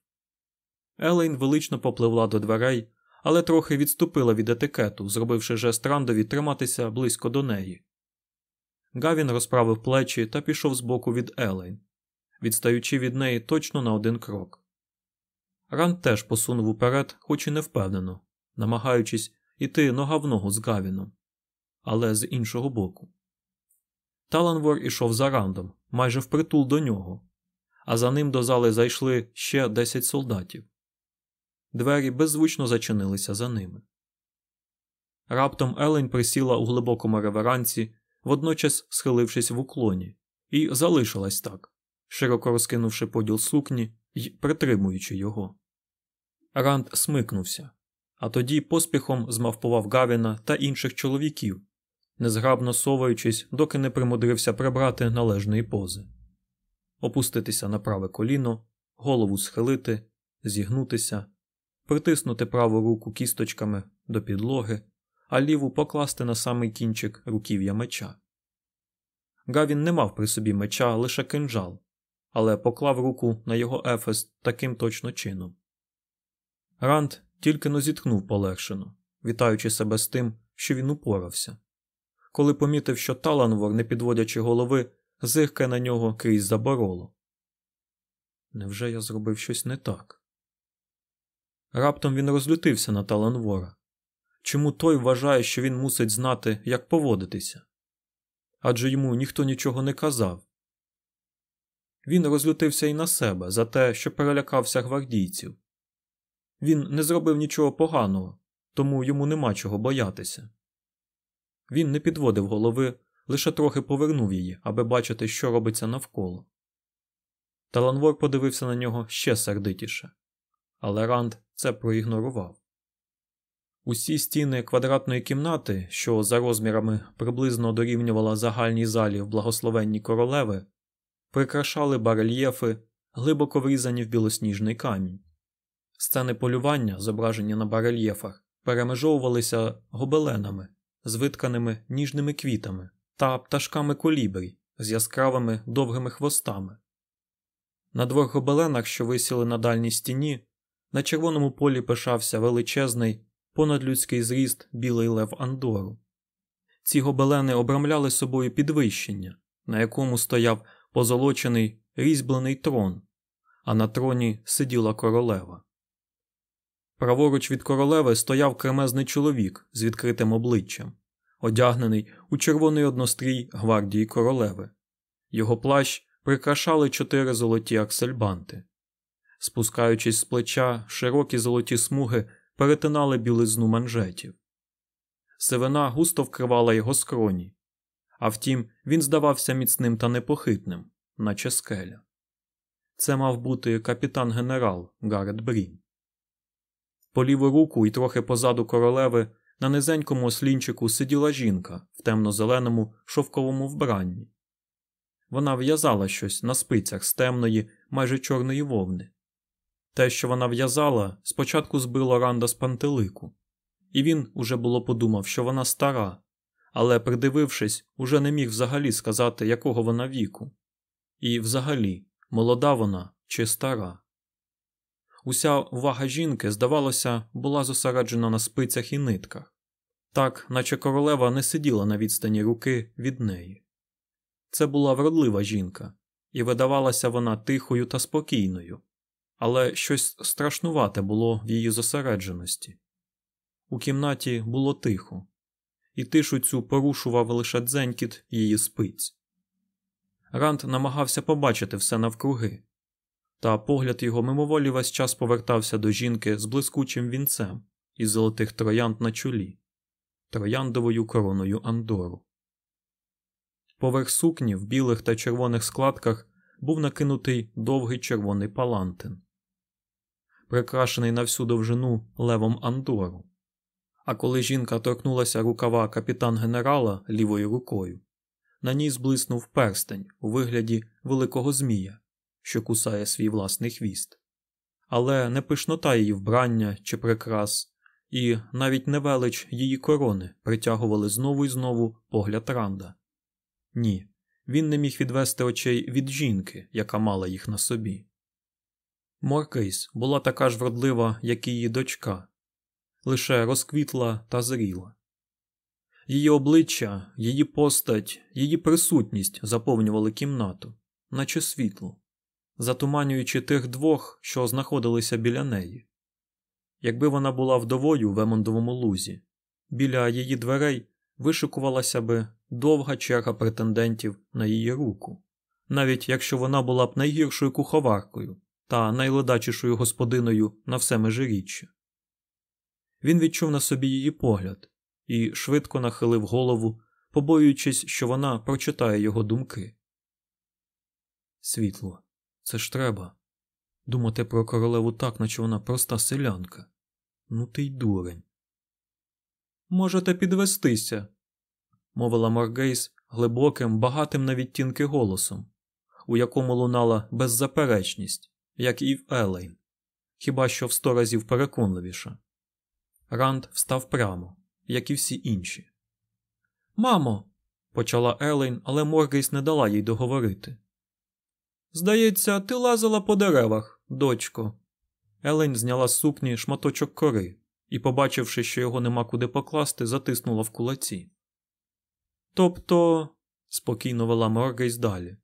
Елейн велично попливла до дверей, але трохи відступила від етикету, зробивши жест Рандові триматися близько до неї. Гавін розправив плечі та пішов збоку від Елейн, відстаючи від неї точно на один крок. Ранд теж посунув уперед, хоч і не впевнено, намагаючись іти нога в ногу з Гавіном, але з іншого боку. Таланвор ішов за Рандом, майже впритул до нього, а за ним до зали зайшли ще десять солдатів. Двері беззвучно зачинилися за ними. Раптом Елень присіла у глибокому реверансі, водночас схилившись в уклоні, і залишилась так, широко розкинувши поділ сукні й притримуючи його. Ранд смикнувся, а тоді поспіхом змавпував Гавіна та інших чоловіків, незграбно соваючись, доки не примудрився прибрати належної пози, опуститися на праве коліно, голову схилити, зігнутися, притиснути праву руку кісточками до підлоги, а ліву покласти на самий кінчик руків'я меча. Гавін не мав при собі меча лише кинжал, але поклав руку на його ефес таким точно чином. Ранд тільки но зітхнув полегшено, вітаючи себе з тим, що він упорався. Коли помітив, що Таланвор, не підводячи голови, зиркає на нього крізь забороло. Невже я зробив щось не так? Раптом він розлютився на Таланвора. Чому той вважає, що він мусить знати, як поводитися? Адже йому ніхто нічого не казав. Він розлютився і на себе за те, що перелякався гвардійців. Він не зробив нічого поганого, тому йому нема чого боятися. Він не підводив голови, лише трохи повернув її, аби бачити, що робиться навколо. Таланвор подивився на нього ще сердитіше, але Ранд це проігнорував. Усі стіни квадратної кімнати, що за розмірами приблизно дорівнювала загальній залі в благословенні королеви, прикрашали барельєфи, глибоко врізані в білосніжний камінь. Сцени полювання, зображені на барельєфах, перемежовувалися гобеленами, звитканими ніжними квітами та пташками колібрі з яскравими довгими хвостами. На двох гобеленах, що висіли на дальній стіні, на червоному полі пишався величезний, понадлюдський зріст білий лев Андору. Ці гобелени обрамляли собою підвищення, на якому стояв позолочений різьблений трон, а на троні сиділа королева. Праворуч від королеви стояв кремезний чоловік з відкритим обличчям, одягнений у червоний однострій гвардії королеви. Його плащ прикрашали чотири золоті аксельбанти. Спускаючись з плеча, широкі золоті смуги перетинали білизну манжетів. Сивина густо вкривала його скроні, а втім, він здавався міцним та непохитним, наче скеля. Це мав бути капітан генерал Гарет Брін. По ліву руку і трохи позаду королеви на низенькому ослінчику сиділа жінка в темно-зеленому шовковому вбранні. Вона в'язала щось на спицях з темної, майже чорної вовни. Те, що вона в'язала, спочатку збило Ранда з пантелику, і він уже було подумав, що вона стара, але, придивившись, уже не міг взагалі сказати, якого вона віку. І, взагалі, молода вона чи стара. Уся увага жінки, здавалося, була зосереджена на спицях і нитках, так, наче королева не сиділа на відстані руки від неї. Це була вродлива жінка, і видавалася вона тихою та спокійною, але щось страшнувате було в її зосередженості. У кімнаті було тихо, і тишу цю порушував лише дзенькіт її спиць. Ранд намагався побачити все навкруги, та погляд його мимоволі весь час повертався до жінки з блискучим вінцем із золотих троянд на чолі, трояндовою короною Андору. Поверх сукні в білих та червоних складках був накинутий довгий червоний палантин, прикрашений на всю довжину левом Андору. А коли жінка торкнулася рукава капітан генерала лівою рукою, на ній зблиснув перстень у вигляді великого змія, що кусає свій власний хвіст. Але не пишнота її вбрання чи прикрас, і навіть не велич її корони притягували знову і знову погляд Ранда. Ні, він не міг відвести очей від жінки, яка мала їх на собі. Моркейс була така ж вродлива, як і її дочка, лише розквітла та зріла. Її обличчя, її постать, її присутність заповнювали кімнату, наче світло, затуманюючи тих двох, що знаходилися біля неї. Якби вона була вдовою в Емондовому лузі, біля її дверей вишикувалася би довга черга претендентів на її руку, навіть якщо вона була б найгіршою куховаркою та найледачішою господиною на все межиріччя. Він відчув на собі її погляд і швидко нахилив голову, побоюючись, що вона прочитає його думки. Світло, це ж треба. Думати про королеву так, наче вона проста селянка. Ну ти й дурень. Можете підвестися, мовила Маргейс глибоким, багатим на відтінки голосом, у якому лунала беззаперечність, як і в Елейн, хіба що в сто разів переконливіша. Ранд встав прямо, як і всі інші. Мамо, почала Елейн, але Моргейс не дала їй договорити. Здається, ти лазила по деревах, дочко. Елейн зняла з сукні шматочок кори і, побачивши, що його нема куди покласти, затиснула в кулаці. Тобто, спокійно вела Моргейс далі,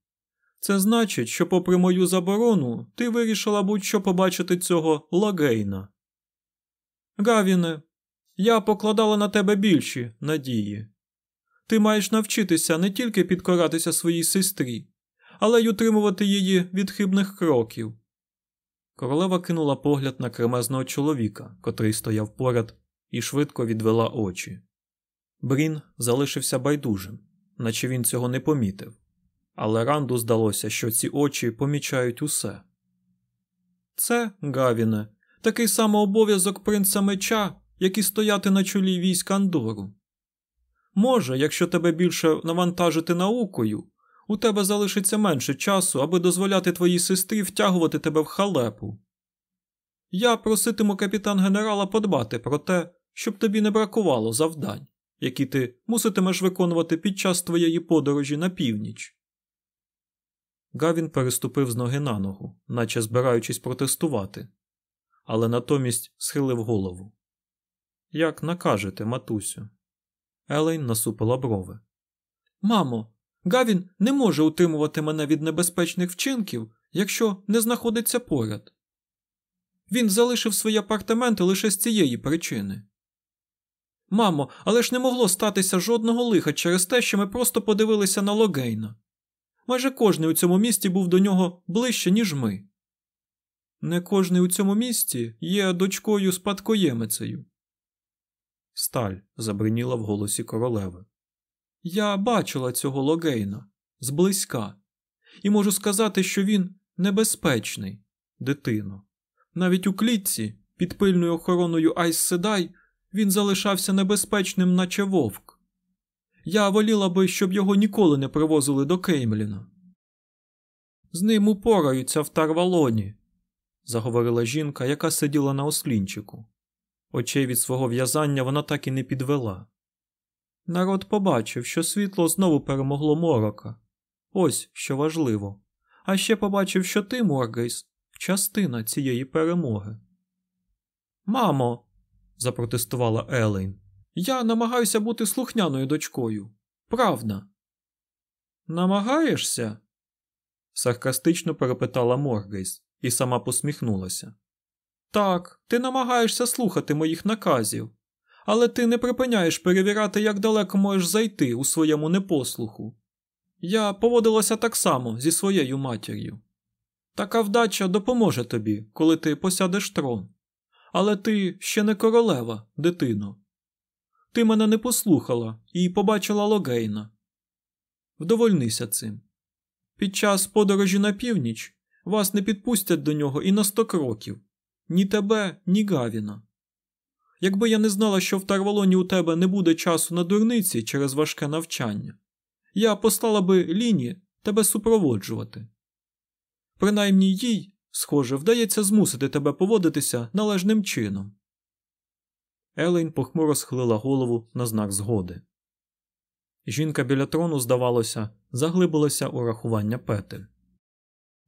це значить, що, попри мою заборону, ти вирішила будь-що побачити цього Лагейна. Гавіне, я покладала на тебе більші надії. Ти маєш навчитися не тільки підкоратися своїй сестрі, але й утримувати її від хибних кроків. Королева кинула погляд на кремезного чоловіка, котрий стояв поряд, і швидко відвела очі. Брін залишився байдужим, наче він цього не помітив, але Ранду здалося, що ці очі помічають усе. Це, Гавіне, такий самий обов'язок принца меча, як і стояти на чолі військ Андору. Може, якщо тебе більше навантажити наукою, у тебе залишиться менше часу, аби дозволяти твоїй сестрі втягувати тебе в халепу. Я проситиму капітан генерала подбати про те, щоб тобі не бракувало завдань, які ти муситимеш виконувати під час твоєї подорожі на північ. Гавін переступив з ноги на ногу, наче збираючись протестувати, але натомість схилив голову. Як накажете, матусю. Елейн насупила брови. Мамо, Гавін не може утримувати мене від небезпечних вчинків, якщо не знаходиться поряд. Він залишив свої апартаменти лише з цієї причини. Мамо, але ж не могло статися жодного лиха через те, що ми просто подивилися на Логейна. Майже кожний у цьому місті був до нього ближче, ніж ми. Не кожний у цьому місті є дочкою спадкоємицею. Сталь забриніла в голосі королеви. Я бачила цього логейна зблизька, і можу сказати, що він небезпечний, дитино. Навіть у клітці, під пильною охороною Айс Седай, він залишався небезпечним, наче вовк. Я воліла би, щоб його ніколи не привозили до Кеймліна. З ним упораються в Тарвалоні, заговорила жінка, яка сиділа на ослінчику. Очей від свого в'язання вона так і не підвела. Народ побачив, що світло знову перемогло морока. Ось що важливо. А ще побачив, що ти, Моргейс, частина цієї перемоги. Мамо, запротестувала Елейн, я намагаюся бути слухняною дочкою. Правда. Намагаєшся? саркастично перепитала Моргейс і сама посміхнулася. Так, ти намагаєшся слухати моїх наказів, але ти не припиняєш перевіряти, як далеко можеш зайти у своєму непослуху. Я поводилася так само зі своєю матір'ю. Така вдача допоможе тобі, коли ти посядеш трон. Але ти ще не королева, дитино. Ти мене не послухала і побачила Логейна. Вдовольнися цим. Під час подорожі на північ вас не підпустять до нього і на сто кроків ні тебе, ні Гавіна. Якби я не знала, що в Тарвалоні у тебе не буде часу на дурниці через важке навчання, я послала би Ліні тебе супроводжувати. Принаймні їй, схоже, вдається змусити тебе поводитися належним чином. Елейн похмуро схилила голову на знак згоди. Жінка біля трону, здавалося, заглибилася у рахування петель.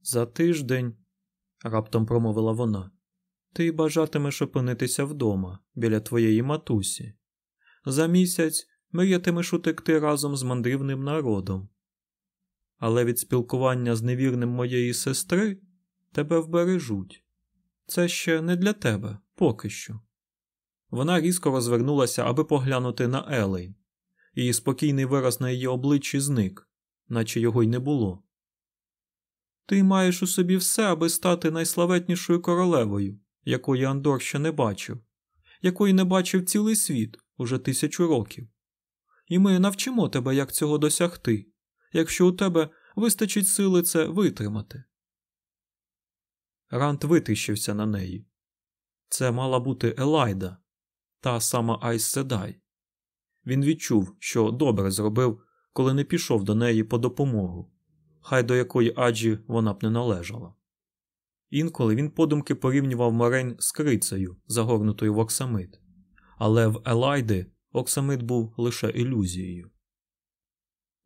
За тиждень, раптом промовила вона, ти бажатимеш опинитися вдома біля твоєї матусі. За місяць мріятимеш утекти разом з мандрівним народом. Але від спілкування з невірним моєї сестри тебе вбережуть. Це ще не для тебе поки що. Вона різко розвернулася, аби поглянути на Елейн, і спокійний вираз на її обличчі зник, наче його й не було. Ти маєш у собі все, аби стати найславетнішою королевою, якої Андор ще не бачив, якої не бачив цілий світ уже тисячу років. І ми навчимо тебе, як цього досягти, якщо у тебе вистачить сили це витримати. Рант витріщився на неї. Це мала бути Елайда, та сама Айс Седай. Він відчув, що добре зробив, коли не пішов до неї по допомогу, хай до якої аджі вона б не належала. Інколи він подумки порівнював Морейн з крицею, загорнутою в оксамит, але в Елайди оксамит був лише ілюзією.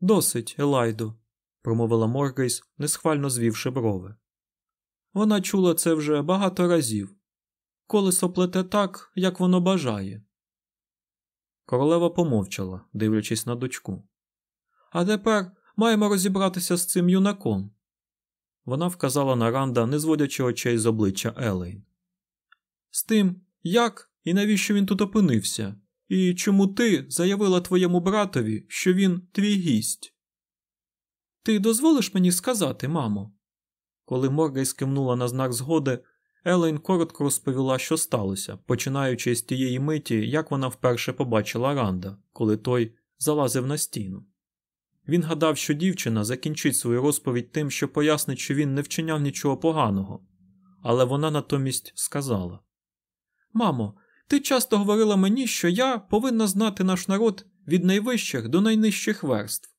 Досить, Елайдо, промовила Моргейс, несхвально звівши брови. Вона чула це вже багато разів. Колесо плете так, як воно бажає. Королева помовчала, дивлячись на дочку. А тепер маємо розібратися з цим юнаком. Вона вказала на Ранда, не зводячи очей з обличчя Елейн. З тим, як і навіщо він тут опинився, і чому ти заявила твоєму братові, що він твій гість? Ти дозволиш мені сказати, мамо? Коли Моргай скимнула на знак згоди, Елейн коротко розповіла, що сталося, починаючи з тієї миті, як вона вперше побачила Ранда, коли той залазив на стіну. Він гадав, що дівчина закінчить свою розповідь тим, що пояснить, що він не вчиняв нічого поганого, але вона натомість сказала: Мамо, ти часто говорила мені, що я повинна знати наш народ від найвищих до найнижчих верств,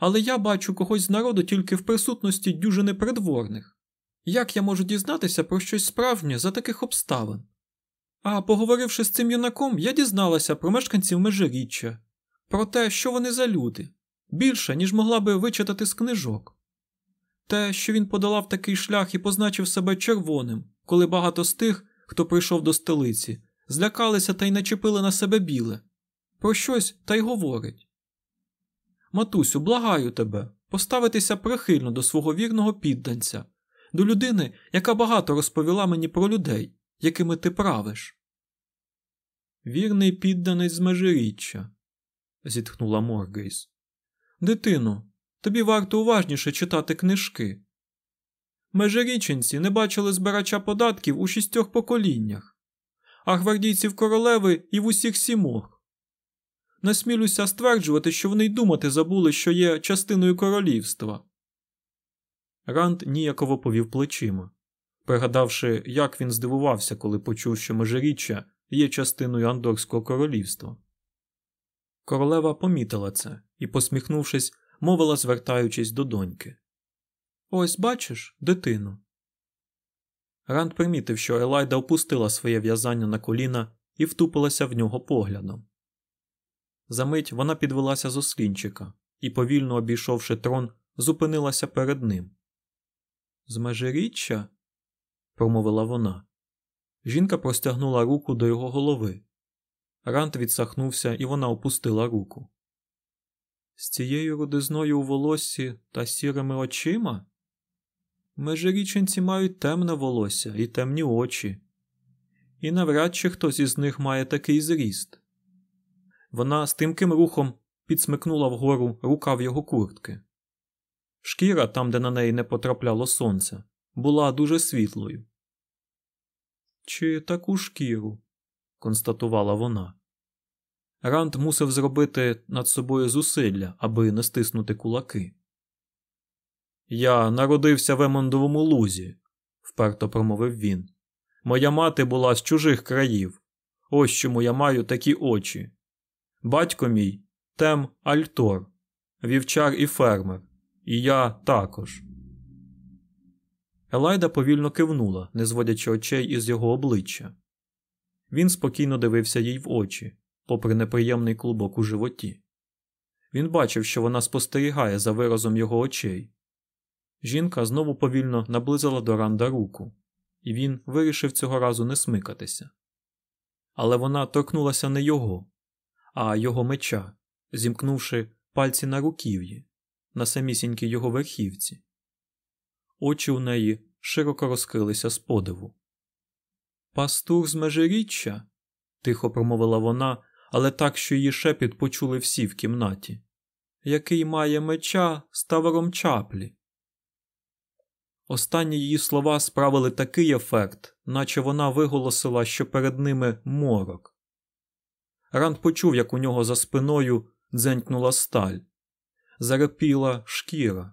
але я бачу когось з народу тільки в присутності дюжини придворних. Як я можу дізнатися про щось справжнє за таких обставин? А поговоривши з цим юнаком, я дізналася про мешканців межиріччя, про те, що вони за люди, більше, ніж могла би вичитати з книжок. Те, що він подолав такий шлях і позначив себе червоним, коли багато з тих, хто прийшов до столиці, злякалися та й начепили на себе біле, про щось та й говорить. Матусю, благаю тебе поставитися прихильно до свого вірного підданця, до людини, яка багато розповіла мені про людей, якими ти правиш. Вірний підданець з межиріччя, зітхнула Моргейс. Дитино, тобі варто уважніше читати книжки. Межиріченці не бачили збирача податків у шістьох поколіннях, а гвардійців королеви і в усіх сімох. Насмілюся стверджувати, що вони й думати забули, що є частиною королівства. Ранд ніяково повів плечима, пригадавши, як він здивувався, коли почув, що межиріччя є частиною Андорського королівства. Королева помітила це і, посміхнувшись, мовила, звертаючись до доньки. Ось бачиш, дитину. Ранд примітив, що Елайда опустила своє в'язання на коліна і втупилася в нього поглядом. Замить вона підвелася з ослінчика і, повільно обійшовши трон, зупинилася перед ним. З межиріччя? промовила вона. Жінка простягнула руку до його голови. Рант відсахнувся, і вона опустила руку. З цією рудизною у волоссі та сірими очима? Межиріченці мають темне волосся і темні очі, і навряд чи хтось із них має такий зріст. Вона з тимким рухом підсмикнула вгору рукав його куртки. Шкіра, там, де на неї не потрапляло сонце, була дуже світлою. Чи таку шкіру? констатувала вона. Ранд мусив зробити над собою зусилля, аби не стиснути кулаки. Я народився в Емондовому лузі, вперто промовив він. Моя мати була з чужих країв. Ось чому я маю такі очі. Батько мій Тем Альтор, вівчар і фермер, і я також. Елайда повільно кивнула, не зводячи очей із його обличчя. Він спокійно дивився їй в очі, попри неприємний клубок у животі. Він бачив, що вона спостерігає за виразом його очей. Жінка знову повільно наблизила до Ранда руку, і він вирішив цього разу не смикатися. Але вона торкнулася не його, а його меча, зімкнувши пальці на руків'ї, на самісінькій його верхівці. Очі у неї широко розкрилися з подиву. Пастур з межиріччя? тихо промовила вона, але так, що її шепіт почули всі в кімнаті. Який має меча з тавером чаплі. Останні її слова справили такий ефект, наче вона виголосила, що перед ними морок. Ранд почув, як у нього за спиною дзенькнула сталь, зарепіла шкіра.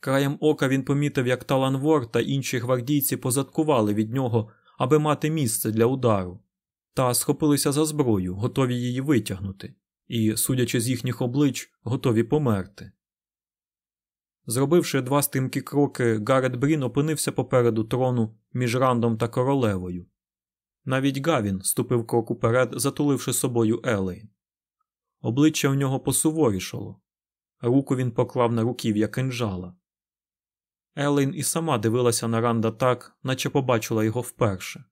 Краєм ока він помітив, як Таланвор та інші гвардійці позадкували від нього, аби мати місце для удару, та схопилися за зброю, готові її витягнути, і, судячи з їхніх облич, готові померти. Зробивши два стрімкі кроки, Гарет Брін опинився попереду трону між Рандом та королевою. Навіть Гавін ступив крок уперед, затуливши собою Елейн. Обличчя в нього посуворішало. Руку він поклав на руків'я кинжала. Елейн і сама дивилася на Ранда так, наче побачила його вперше.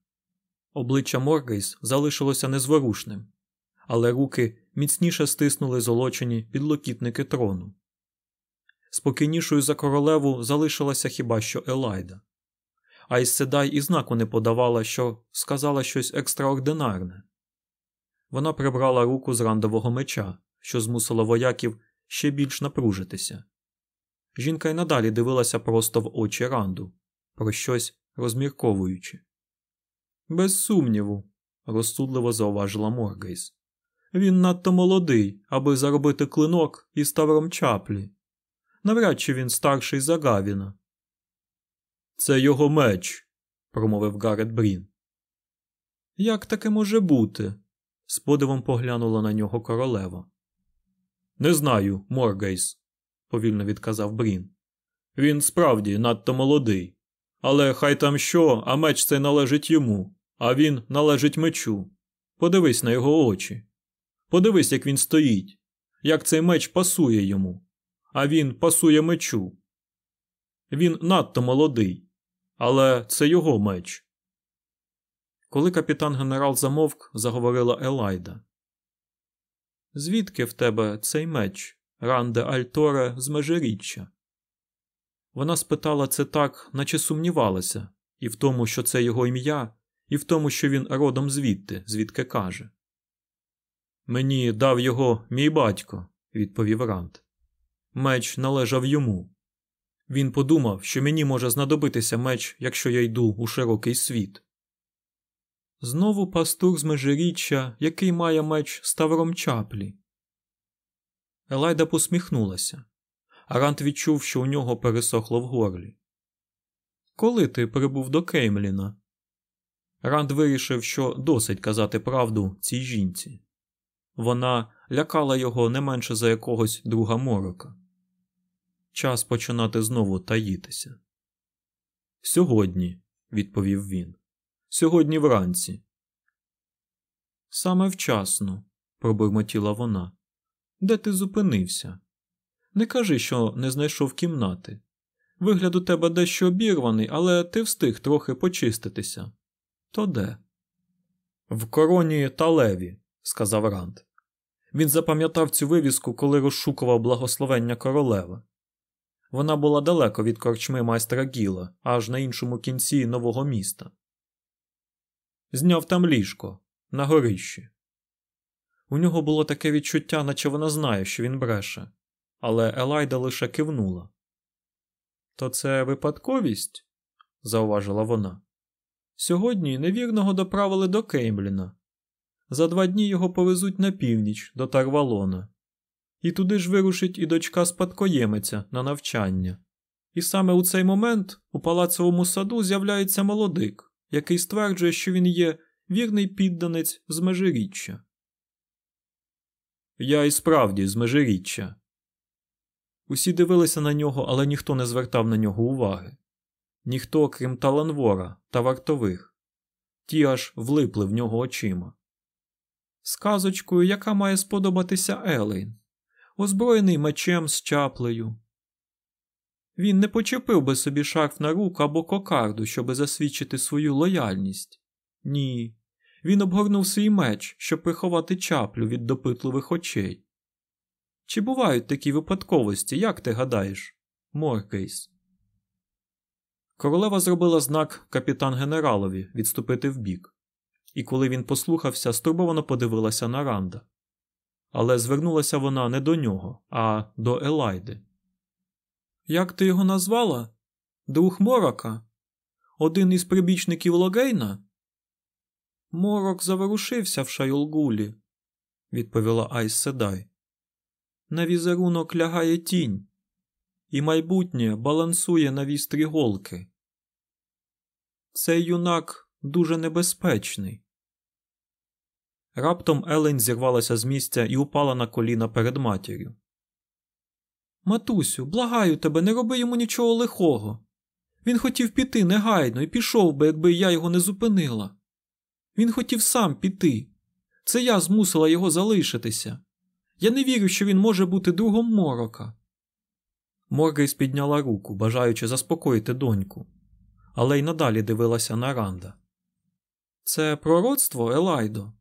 Обличчя Моргейс залишилося незворушним, але руки міцніше стиснули золочені підлокітники трону. Спокійнішою за королеву залишилася хіба що Елайда. А Седай і знаку не подавала, що сказала щось екстраординарне. Вона прибрала руку з рандового меча, що змусило вояків ще більш напружитися. Жінка й надалі дивилася просто в очі ранду, про щось розмірковуючи. Без сумніву, розсудливо зауважила Моргейс. Він надто молодий, аби заробити клинок із тавром чаплі. Навряд чи він старший за Гавіна. Це його меч, промовив Гарет Брін. Як таке може бути? З подивом поглянула на нього королева. Не знаю, Моргейс, повільно відказав Брін. Він справді надто молодий. Але хай там що, а меч цей належить йому, а він належить мечу. Подивись на його очі. Подивись, як він стоїть, як цей меч пасує йому, а він пасує мечу. Він надто молодий, але це його меч. Коли капітан генерал замовк, заговорила Елайда. Звідки в тебе цей меч, Ранде Альторе з межиріччя? Вона спитала це так, наче сумнівалася, і в тому, що це його ім'я, і в тому, що він родом звідти, звідки каже. Мені дав його мій батько, відповів Ранд. Меч належав йому. Він подумав, що мені може знадобитися меч, якщо я йду у широкий світ. Знову пастух з межиріччя, який має меч ставром чаплі. Елайда посміхнулася. Арант відчув, що у нього пересохло в горлі. Коли ти прибув до Кеймліна? Ранд вирішив, що досить казати правду цій жінці. Вона лякала його не менше за якогось друга морока. Час починати знову таїтися. Сьогодні, відповів він. Сьогодні вранці. Саме вчасно, пробурмотіла вона. Де ти зупинився? Не кажи, що не знайшов кімнати. Вигляд у тебе дещо обірваний, але ти встиг трохи почиститися. То де? В короні Талеві, сказав Ранд. Він запам'ятав цю вивіску, коли розшукував благословення королеви. Вона була далеко від корчми майстра Гіла, аж на іншому кінці нового міста. Зняв там ліжко на горищі. У нього було таке відчуття, наче вона знає, що він бреше, але Елайда лише кивнула. То це випадковість? зауважила вона. Сьогодні невірного доправили до Кеймліна. За два дні його повезуть на північ до Тарвалона. І туди ж вирушить і дочка спадкоємиця на навчання. І саме у цей момент у палацовому саду з'являється молодик, який стверджує, що він є вірний підданець з межиріччя. Я і справді з межиріччя. Усі дивилися на нього, але ніхто не звертав на нього уваги. Ніхто, крім Таланвора та вартових. Ті аж влипли в нього очима. Сказочкою, яка має сподобатися Елейн, озброєний мечем з чаплею. Він не почепив би собі шарф на руку або кокарду, щоби засвідчити свою лояльність. Ні. Він обгорнув свій меч, щоб приховати чаплю від допитливих очей. Чи бувають такі випадковості, як ти гадаєш, Моркейс? Королева зробила знак капітан генералові відступити вбік, і коли він послухався, стурбовано подивилася на Ранда. Але звернулася вона не до нього, а до Елайди. Як ти його назвала? Друг Морока? Один із прибічників Логейна? Морок заворушився в Шайолгулі, відповіла Айс Седай. На візерунок лягає тінь, і майбутнє балансує на вістрі голки. Цей юнак дуже небезпечний. Раптом Елень зірвалася з місця і упала на коліна перед матір'ю. Матусю, благаю тебе, не роби йому нічого лихого. Він хотів піти негайно і пішов би, якби я його не зупинила. Він хотів сам піти. Це я змусила його залишитися. Я не вірю, що він може бути другом морока. Моргейс підняла руку, бажаючи заспокоїти доньку, але й надалі дивилася на Ранда. Це пророцтво, Елайдо?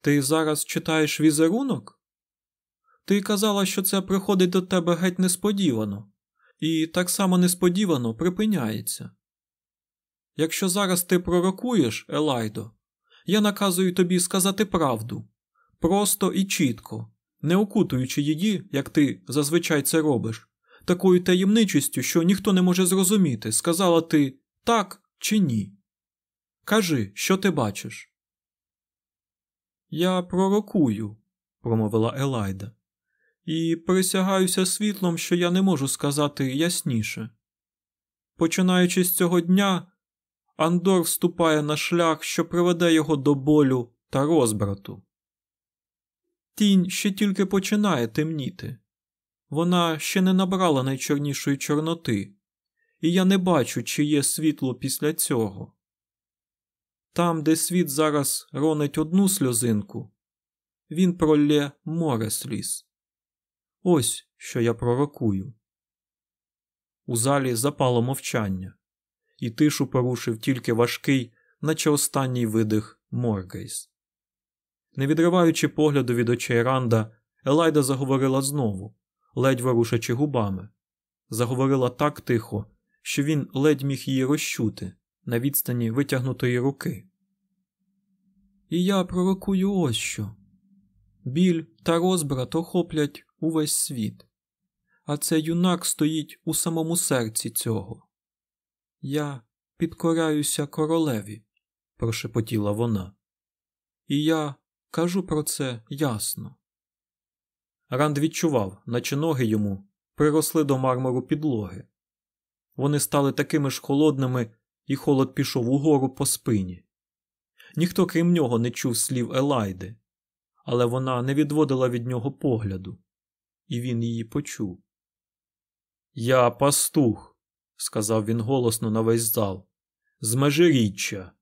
Ти зараз читаєш візерунок? Ти казала, що це приходить до тебе геть несподівано, і так само несподівано припиняється. Якщо зараз ти пророкуєш, Елайдо, я наказую тобі сказати правду просто і чітко, не окутуючи її, як ти зазвичай це робиш, такою таємничістю, що ніхто не може зрозуміти, сказала ти так чи ні. Кажи, що ти бачиш. Я пророкую, промовила Елайда, і присягаюся світлом, що я не можу сказати ясніше. Починаючи з цього дня, Андор вступає на шлях, що приведе його до болю та розбрату. Тінь ще тільки починає темніти. Вона ще не набрала найчорнішої чорноти, і я не бачу, чи є світло після цього. Там, де світ зараз ронить одну сльозинку, він пролє море сліз. Ось що я пророкую. У залі запало мовчання, і тишу порушив тільки важкий, наче останній видих Моргейс. Не відриваючи погляду від очей Ранда, Елайда заговорила знову, ледь ворушачи губами. Заговорила так тихо, що він ледь міг її розчути на відстані витягнутої руки. І я пророкую ось що біль та розбрат охоплять увесь світ, а цей юнак стоїть у самому серці цього. Я підкоряюся королеві, прошепотіла вона. І я кажу про це ясно. Ранд відчував, наче ноги йому приросли до мармуру підлоги. Вони стали такими ж холодними, і холод пішов угору по спині. Ніхто крім нього не чув слів Елайди, але вона не відводила від нього погляду, і він її почув. Я пастух, сказав він голосно на весь зал. З межиріччя.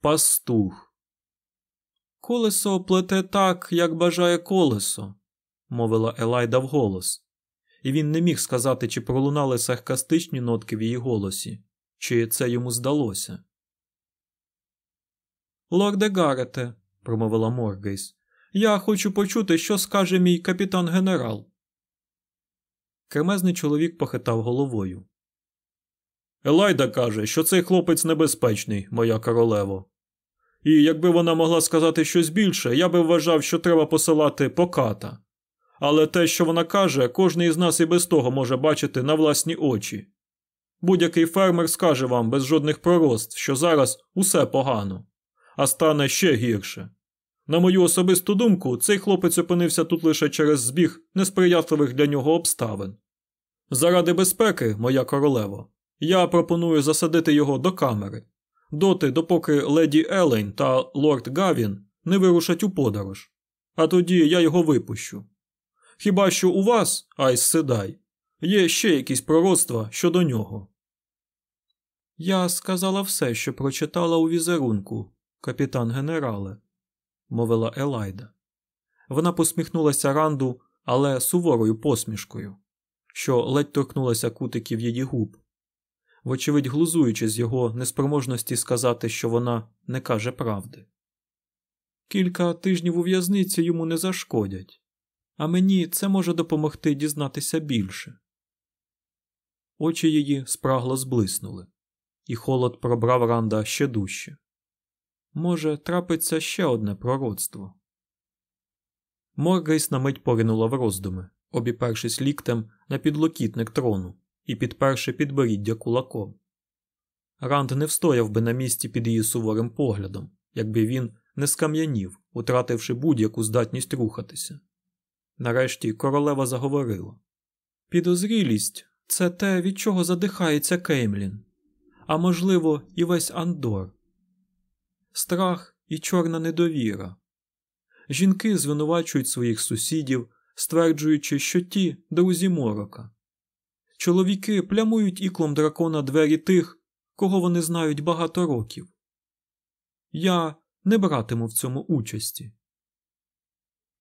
Пастух. Колесо плете так, як бажає колесо, мовила Елайда вголос, і він не міг сказати, чи пролунали саркастичні нотки в її голосі, чи це йому здалося. Лорде Гарете, промовила Моргейс, я хочу почути, що скаже мій капітан генерал. Кремезний чоловік похитав головою. Елайда каже, що цей хлопець небезпечний, моя королево. І якби вона могла сказати щось більше, я би вважав, що треба посилати поката. Але те, що вона каже, кожен із нас і без того може бачити на власні очі. Будь-який фермер скаже вам без жодних пророст, що зараз усе погано, а стане ще гірше. На мою особисту думку, цей хлопець опинився тут лише через збіг несприятливих для нього обставин. Заради безпеки, моя королево, я пропоную засадити його до камери, доти, допоки леді Елейн та лорд Гавін не вирушать у подорож, а тоді я його випущу. Хіба що у вас, Айс Седай, є ще якісь пророцтва щодо нього? Я сказала все, що прочитала у візерунку, капітан генерале, мовила Елайда. Вона посміхнулася ранду, але суворою посмішкою, що ледь торкнулася кутиків її губ, вочевидь глузуючи з його неспроможності сказати, що вона не каже правди. Кілька тижнів у в'язниці йому не зашкодять, а мені це може допомогти дізнатися більше. Очі її спрагло зблиснули, і холод пробрав Ранда ще дужче. Може, трапиться ще одне пророцтво. Моргейс на мить поринула в роздуми, обіпершись ліктем на підлокітник трону і підперши підборіддя кулаком. Ранд не встояв би на місці під її суворим поглядом, якби він не скам'янів, утративши будь-яку здатність рухатися. Нарешті королева заговорила Підозрілість це те, від чого задихається Кеймлін, а можливо, і весь Андор. Страх і чорна недовіра. Жінки звинувачують своїх сусідів, стверджуючи, що ті друзі морока. Чоловіки плямують іклом дракона двері тих, кого вони знають багато років. Я не братиму в цьому участі.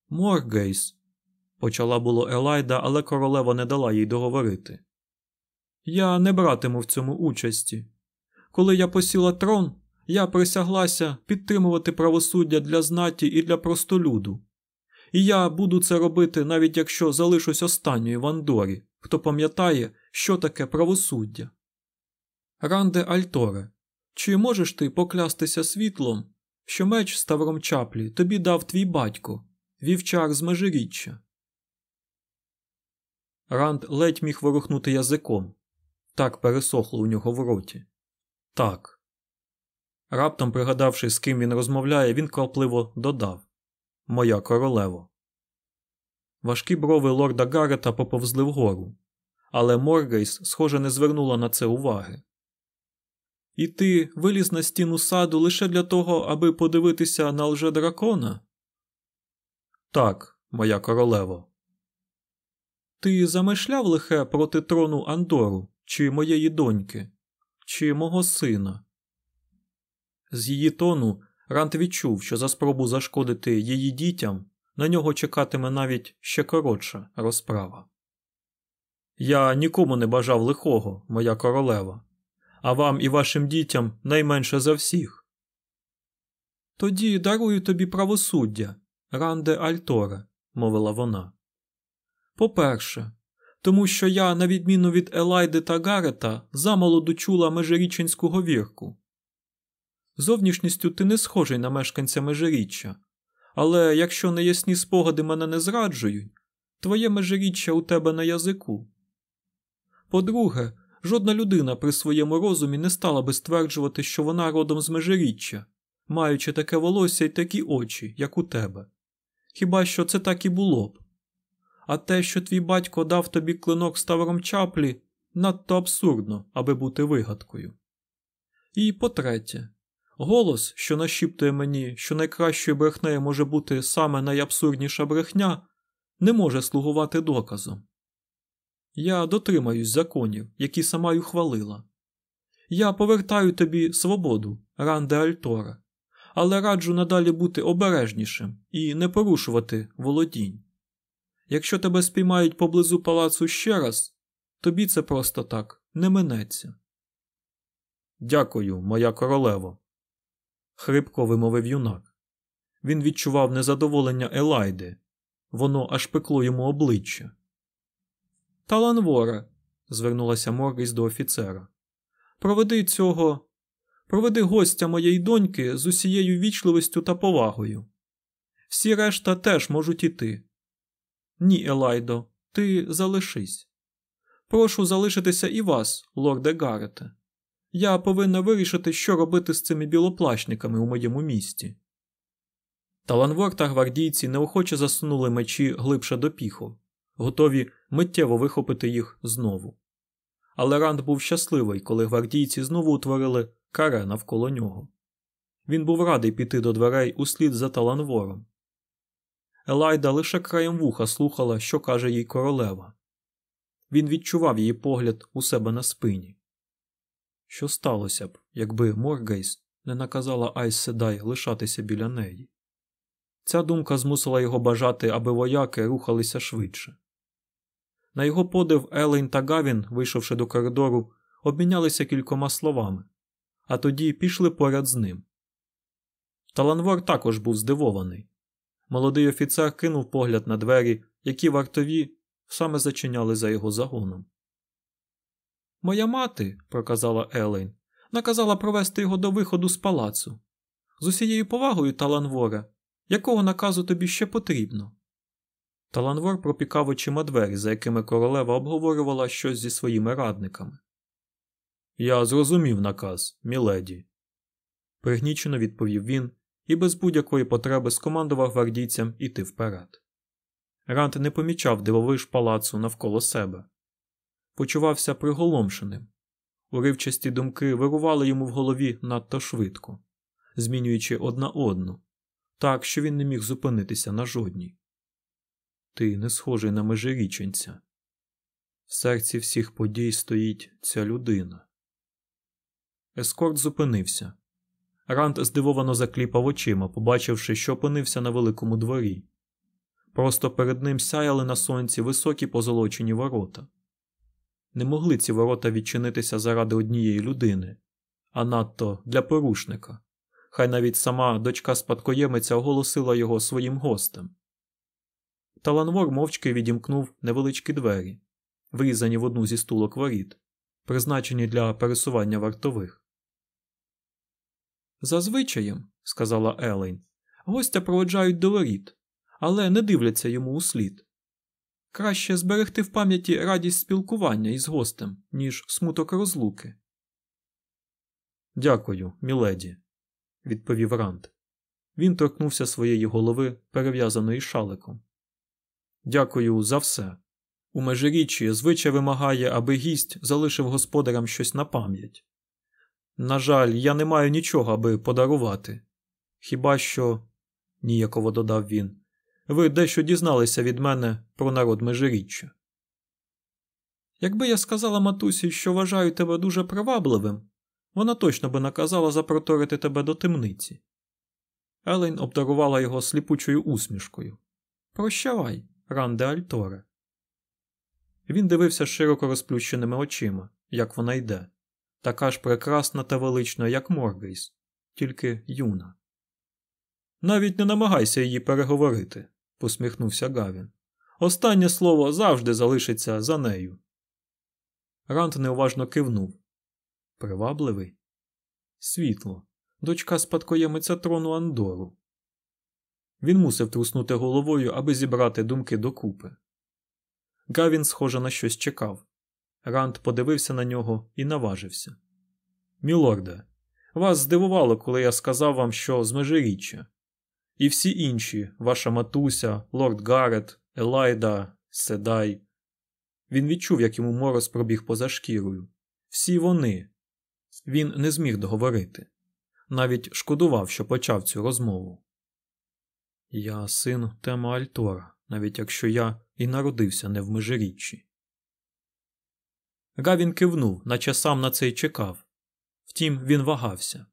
Моргейс, почала було Елайда, але королева не дала їй договорити. Я не братиму в цьому участі. Коли я посіла трон, я присяглася підтримувати правосуддя для знаті і для простолюду. І я буду це робити, навіть якщо залишусь останньою в Андорі, хто пам'ятає, що таке правосуддя. Ранде Альторе, чи можеш ти поклястися світлом, що меч Ставром Чаплі тобі дав твій батько, вівчар з межиріччя? Ранд ледь міг ворухнути язиком. Так пересохло у нього в роті. Так. Раптом, пригадавши, з ким він розмовляє, він квапливо додав Моя королево. Важкі брови лорда Гарета поповзли вгору, але Моргейс, схоже, не звернула на це уваги. І ти виліз на стіну саду лише для того, аби подивитися на лжедракона? Так, моя королево. Ти замишляв лихе проти трону Андору, чи моєї доньки, чи мого сина? З її тону Рант відчув, що за спробу зашкодити її дітям на нього чекатиме навіть ще коротша розправа. Я нікому не бажав лихого, моя королева, а вам і вашим дітям найменше за всіх. Тоді дарую тобі правосуддя, Ранде Альторе, мовила вона. По-перше, тому що я, на відміну від Елайди та Гарета, замолоду чула межиріченську говірку. Зовнішністю ти не схожий на мешканця межиріччя, але якщо неясні спогади мене не зраджують, Твоє межиріччя у тебе на язику. По-друге, жодна людина при своєму розумі не стала би стверджувати, що вона родом з межиріччя, маючи таке волосся й такі очі, як у тебе. Хіба що це так і було б. А те, що твій батько дав тобі клинок з тавером чаплі, надто абсурдно, аби бути вигадкою. І по-третє, голос, що нашіптує мені, що найкращою брехнею може бути саме найабсурдніша брехня, не може слугувати доказом. Я дотримаюсь законів, які сама й ухвалила. Я повертаю тобі свободу, Ранде Альтора, але раджу надалі бути обережнішим і не порушувати володінь. Якщо тебе спіймають поблизу палацу ще раз, тобі це просто так не минеться. Дякую, моя королево. Хрипко вимовив юнак. Він відчував незадоволення Елайди. Воно аж пекло йому обличчя. Таланворе, звернулася Моргейс до офіцера. Проведи цього. Проведи гостя моєї доньки з усією вічливістю та повагою. Всі решта теж можуть іти. Ні, Елайдо, ти залишись. Прошу залишитися і вас, лорде Гарете. Я повинна вирішити, що робити з цими білоплащниками у моєму місті. Таланвор та гвардійці неохоче засунули мечі глибше до піху, готові миттєво вихопити їх знову. Але Ранд був щасливий, коли гвардійці знову утворили каре навколо нього. Він був радий піти до дверей услід за Таланвором. Елайда лише краєм вуха слухала, що каже їй королева. Він відчував її погляд у себе на спині. Що сталося б, якби Моргейс не наказала Айс Седай лишатися біля неї? Ця думка змусила його бажати, аби вояки рухалися швидше. На його подив Елейн та Гавін, вийшовши до коридору, обмінялися кількома словами, а тоді пішли поряд з ним. Таланвор також був здивований. Молодий офіцер кинув погляд на двері, які вартові саме зачиняли за його загоном. Моя мати, проказала Елейн, наказала провести його до виходу з палацу. З усією повагою, Таланвора, якого наказу тобі ще потрібно? Таланвор пропікав очима двері, за якими королева обговорювала щось зі своїми радниками. Я зрозумів наказ, міледі. Пригнічено відповів він і без будь-якої потреби скомандував гвардійцям іти вперед. Рант не помічав дивовиж палацу навколо себе. Почувався приголомшеним. Уривчасті думки вирували йому в голові надто швидко, змінюючи одна одну, так що він не міг зупинитися на жодній. Ти не схожий на межиріченця. В серці всіх подій стоїть ця людина. Ескорт зупинився. Рант здивовано закліпав очима, побачивши, що опинився на великому дворі. Просто перед ним сяяли на сонці високі позолочені ворота. Не могли ці ворота відчинитися заради однієї людини, а надто для порушника. Хай навіть сама дочка спадкоємиця оголосила його своїм гостем. Таланвор мовчки відімкнув невеличкі двері, врізані в одну зі стулок воріт, призначені для пересування вартових. За звичаєм, сказала Елейн, гостя проводжають до воріт, але не дивляться йому у слід. Краще зберегти в пам'яті радість спілкування із гостем, ніж смуток розлуки. Дякую, міледі, відповів Рант. Він торкнувся своєї голови, перев'язаної шаликом. Дякую за все. У межиріччі звичай вимагає, аби гість залишив господарям щось на пам'ять. На жаль, я не маю нічого, аби подарувати. Хіба що, ніяково додав він, ви дещо дізналися від мене про народ межиріччя. Якби я сказала матусі, що вважаю тебе дуже привабливим, вона точно би наказала запроторити тебе до темниці. Елейн обдарувала його сліпучою усмішкою. Прощавай, Ранде Альторе. Він дивився широко розплющеними очима, як вона йде, така ж прекрасна та велична, як Моргейс, тільки юна. Навіть не намагайся її переговорити, посміхнувся Гавін. Останнє слово завжди залишиться за нею. Рант неуважно кивнув. Привабливий? Світло, дочка спадкоємиця трону Андору. Він мусив труснути головою, аби зібрати думки докупи. Гавін, схоже, на щось чекав. Ранд подивився на нього і наважився. Мілорде, вас здивувало, коли я сказав вам, що з межиріччя. І всі інші, ваша матуся, лорд Гарет, Елайда, Седай. Він відчув, як йому мороз пробіг поза шкірою. Всі вони. Він не зміг договорити. Навіть шкодував, що почав цю розмову. Я син Тема Альтора, навіть якщо я і народився не в межиріччі. Гавін кивнув, наче сам на це й чекав. Втім, він вагався.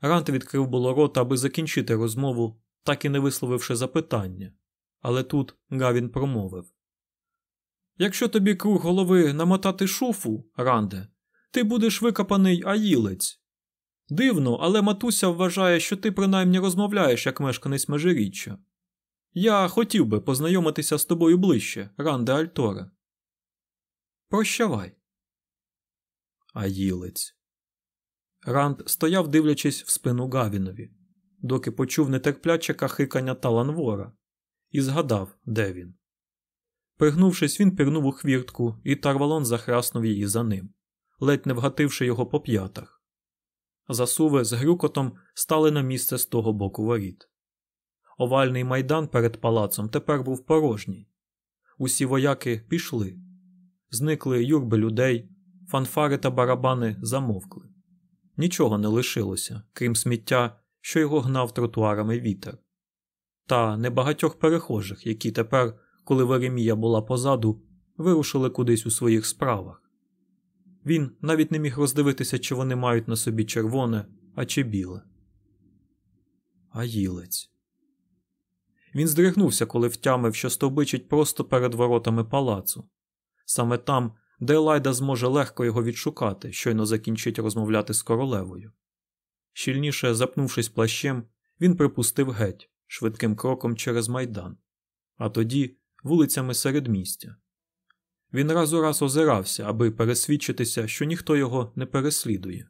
Рант відкрив було рота, аби закінчити розмову, так і не висловивши запитання. Але тут Гавін промовив Якщо тобі круг голови намотати шуфу, Ранде, ти будеш викопаний аїлець. Дивно, але матуся вважає, що ти принаймні розмовляєш як мешканець межиріччя. Я хотів би познайомитися з тобою ближче, Ранде Альторе. Прощавай. Аїлець. Ранд стояв, дивлячись в спину Гавінові, доки почув нетерпляче кахикання Таланвора, і згадав, де він. Пригнувшись, він пірнув у хвіртку, і Тарвалон захраснув її за ним, ледь не вгативши його по п'ятах. Засуви з грюкотом стали на місце з того боку воріт. Овальний майдан перед палацом тепер був порожній. Усі вояки пішли. Зникли юрби людей, фанфари та барабани замовкли. Нічого не лишилося, крім сміття, що його гнав тротуарами вітер. Та небагатьох перехожих, які тепер, коли Веремія була позаду, вирушили кудись у своїх справах. Він навіть не міг роздивитися, чи вони мають на собі червоне, а чи біле. Аїлець. Він здригнувся, коли втямив, що стовбичить просто перед воротами палацу, саме там, де Лайда зможе легко його відшукати, щойно закінчить розмовляти з королевою. Щільніше запнувшись плащем, він припустив геть швидким кроком через майдан, а тоді вулицями середмістя. Він раз у раз озирався, аби пересвідчитися, що ніхто його не переслідує.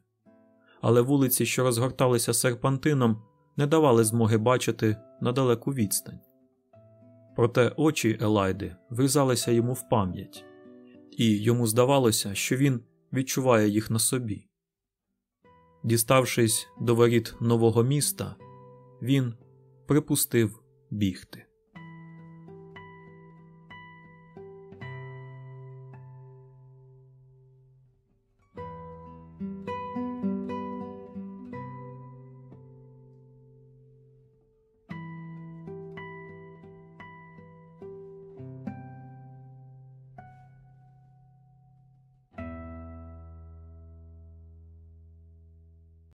Але вулиці, що розгорталися серпантином, не давали змоги бачити на далеку відстань. Проте очі Елайди врізалися йому в пам'ять, і йому здавалося, що він відчуває їх на собі. Діставшись до воріт нового міста, він припустив бігти.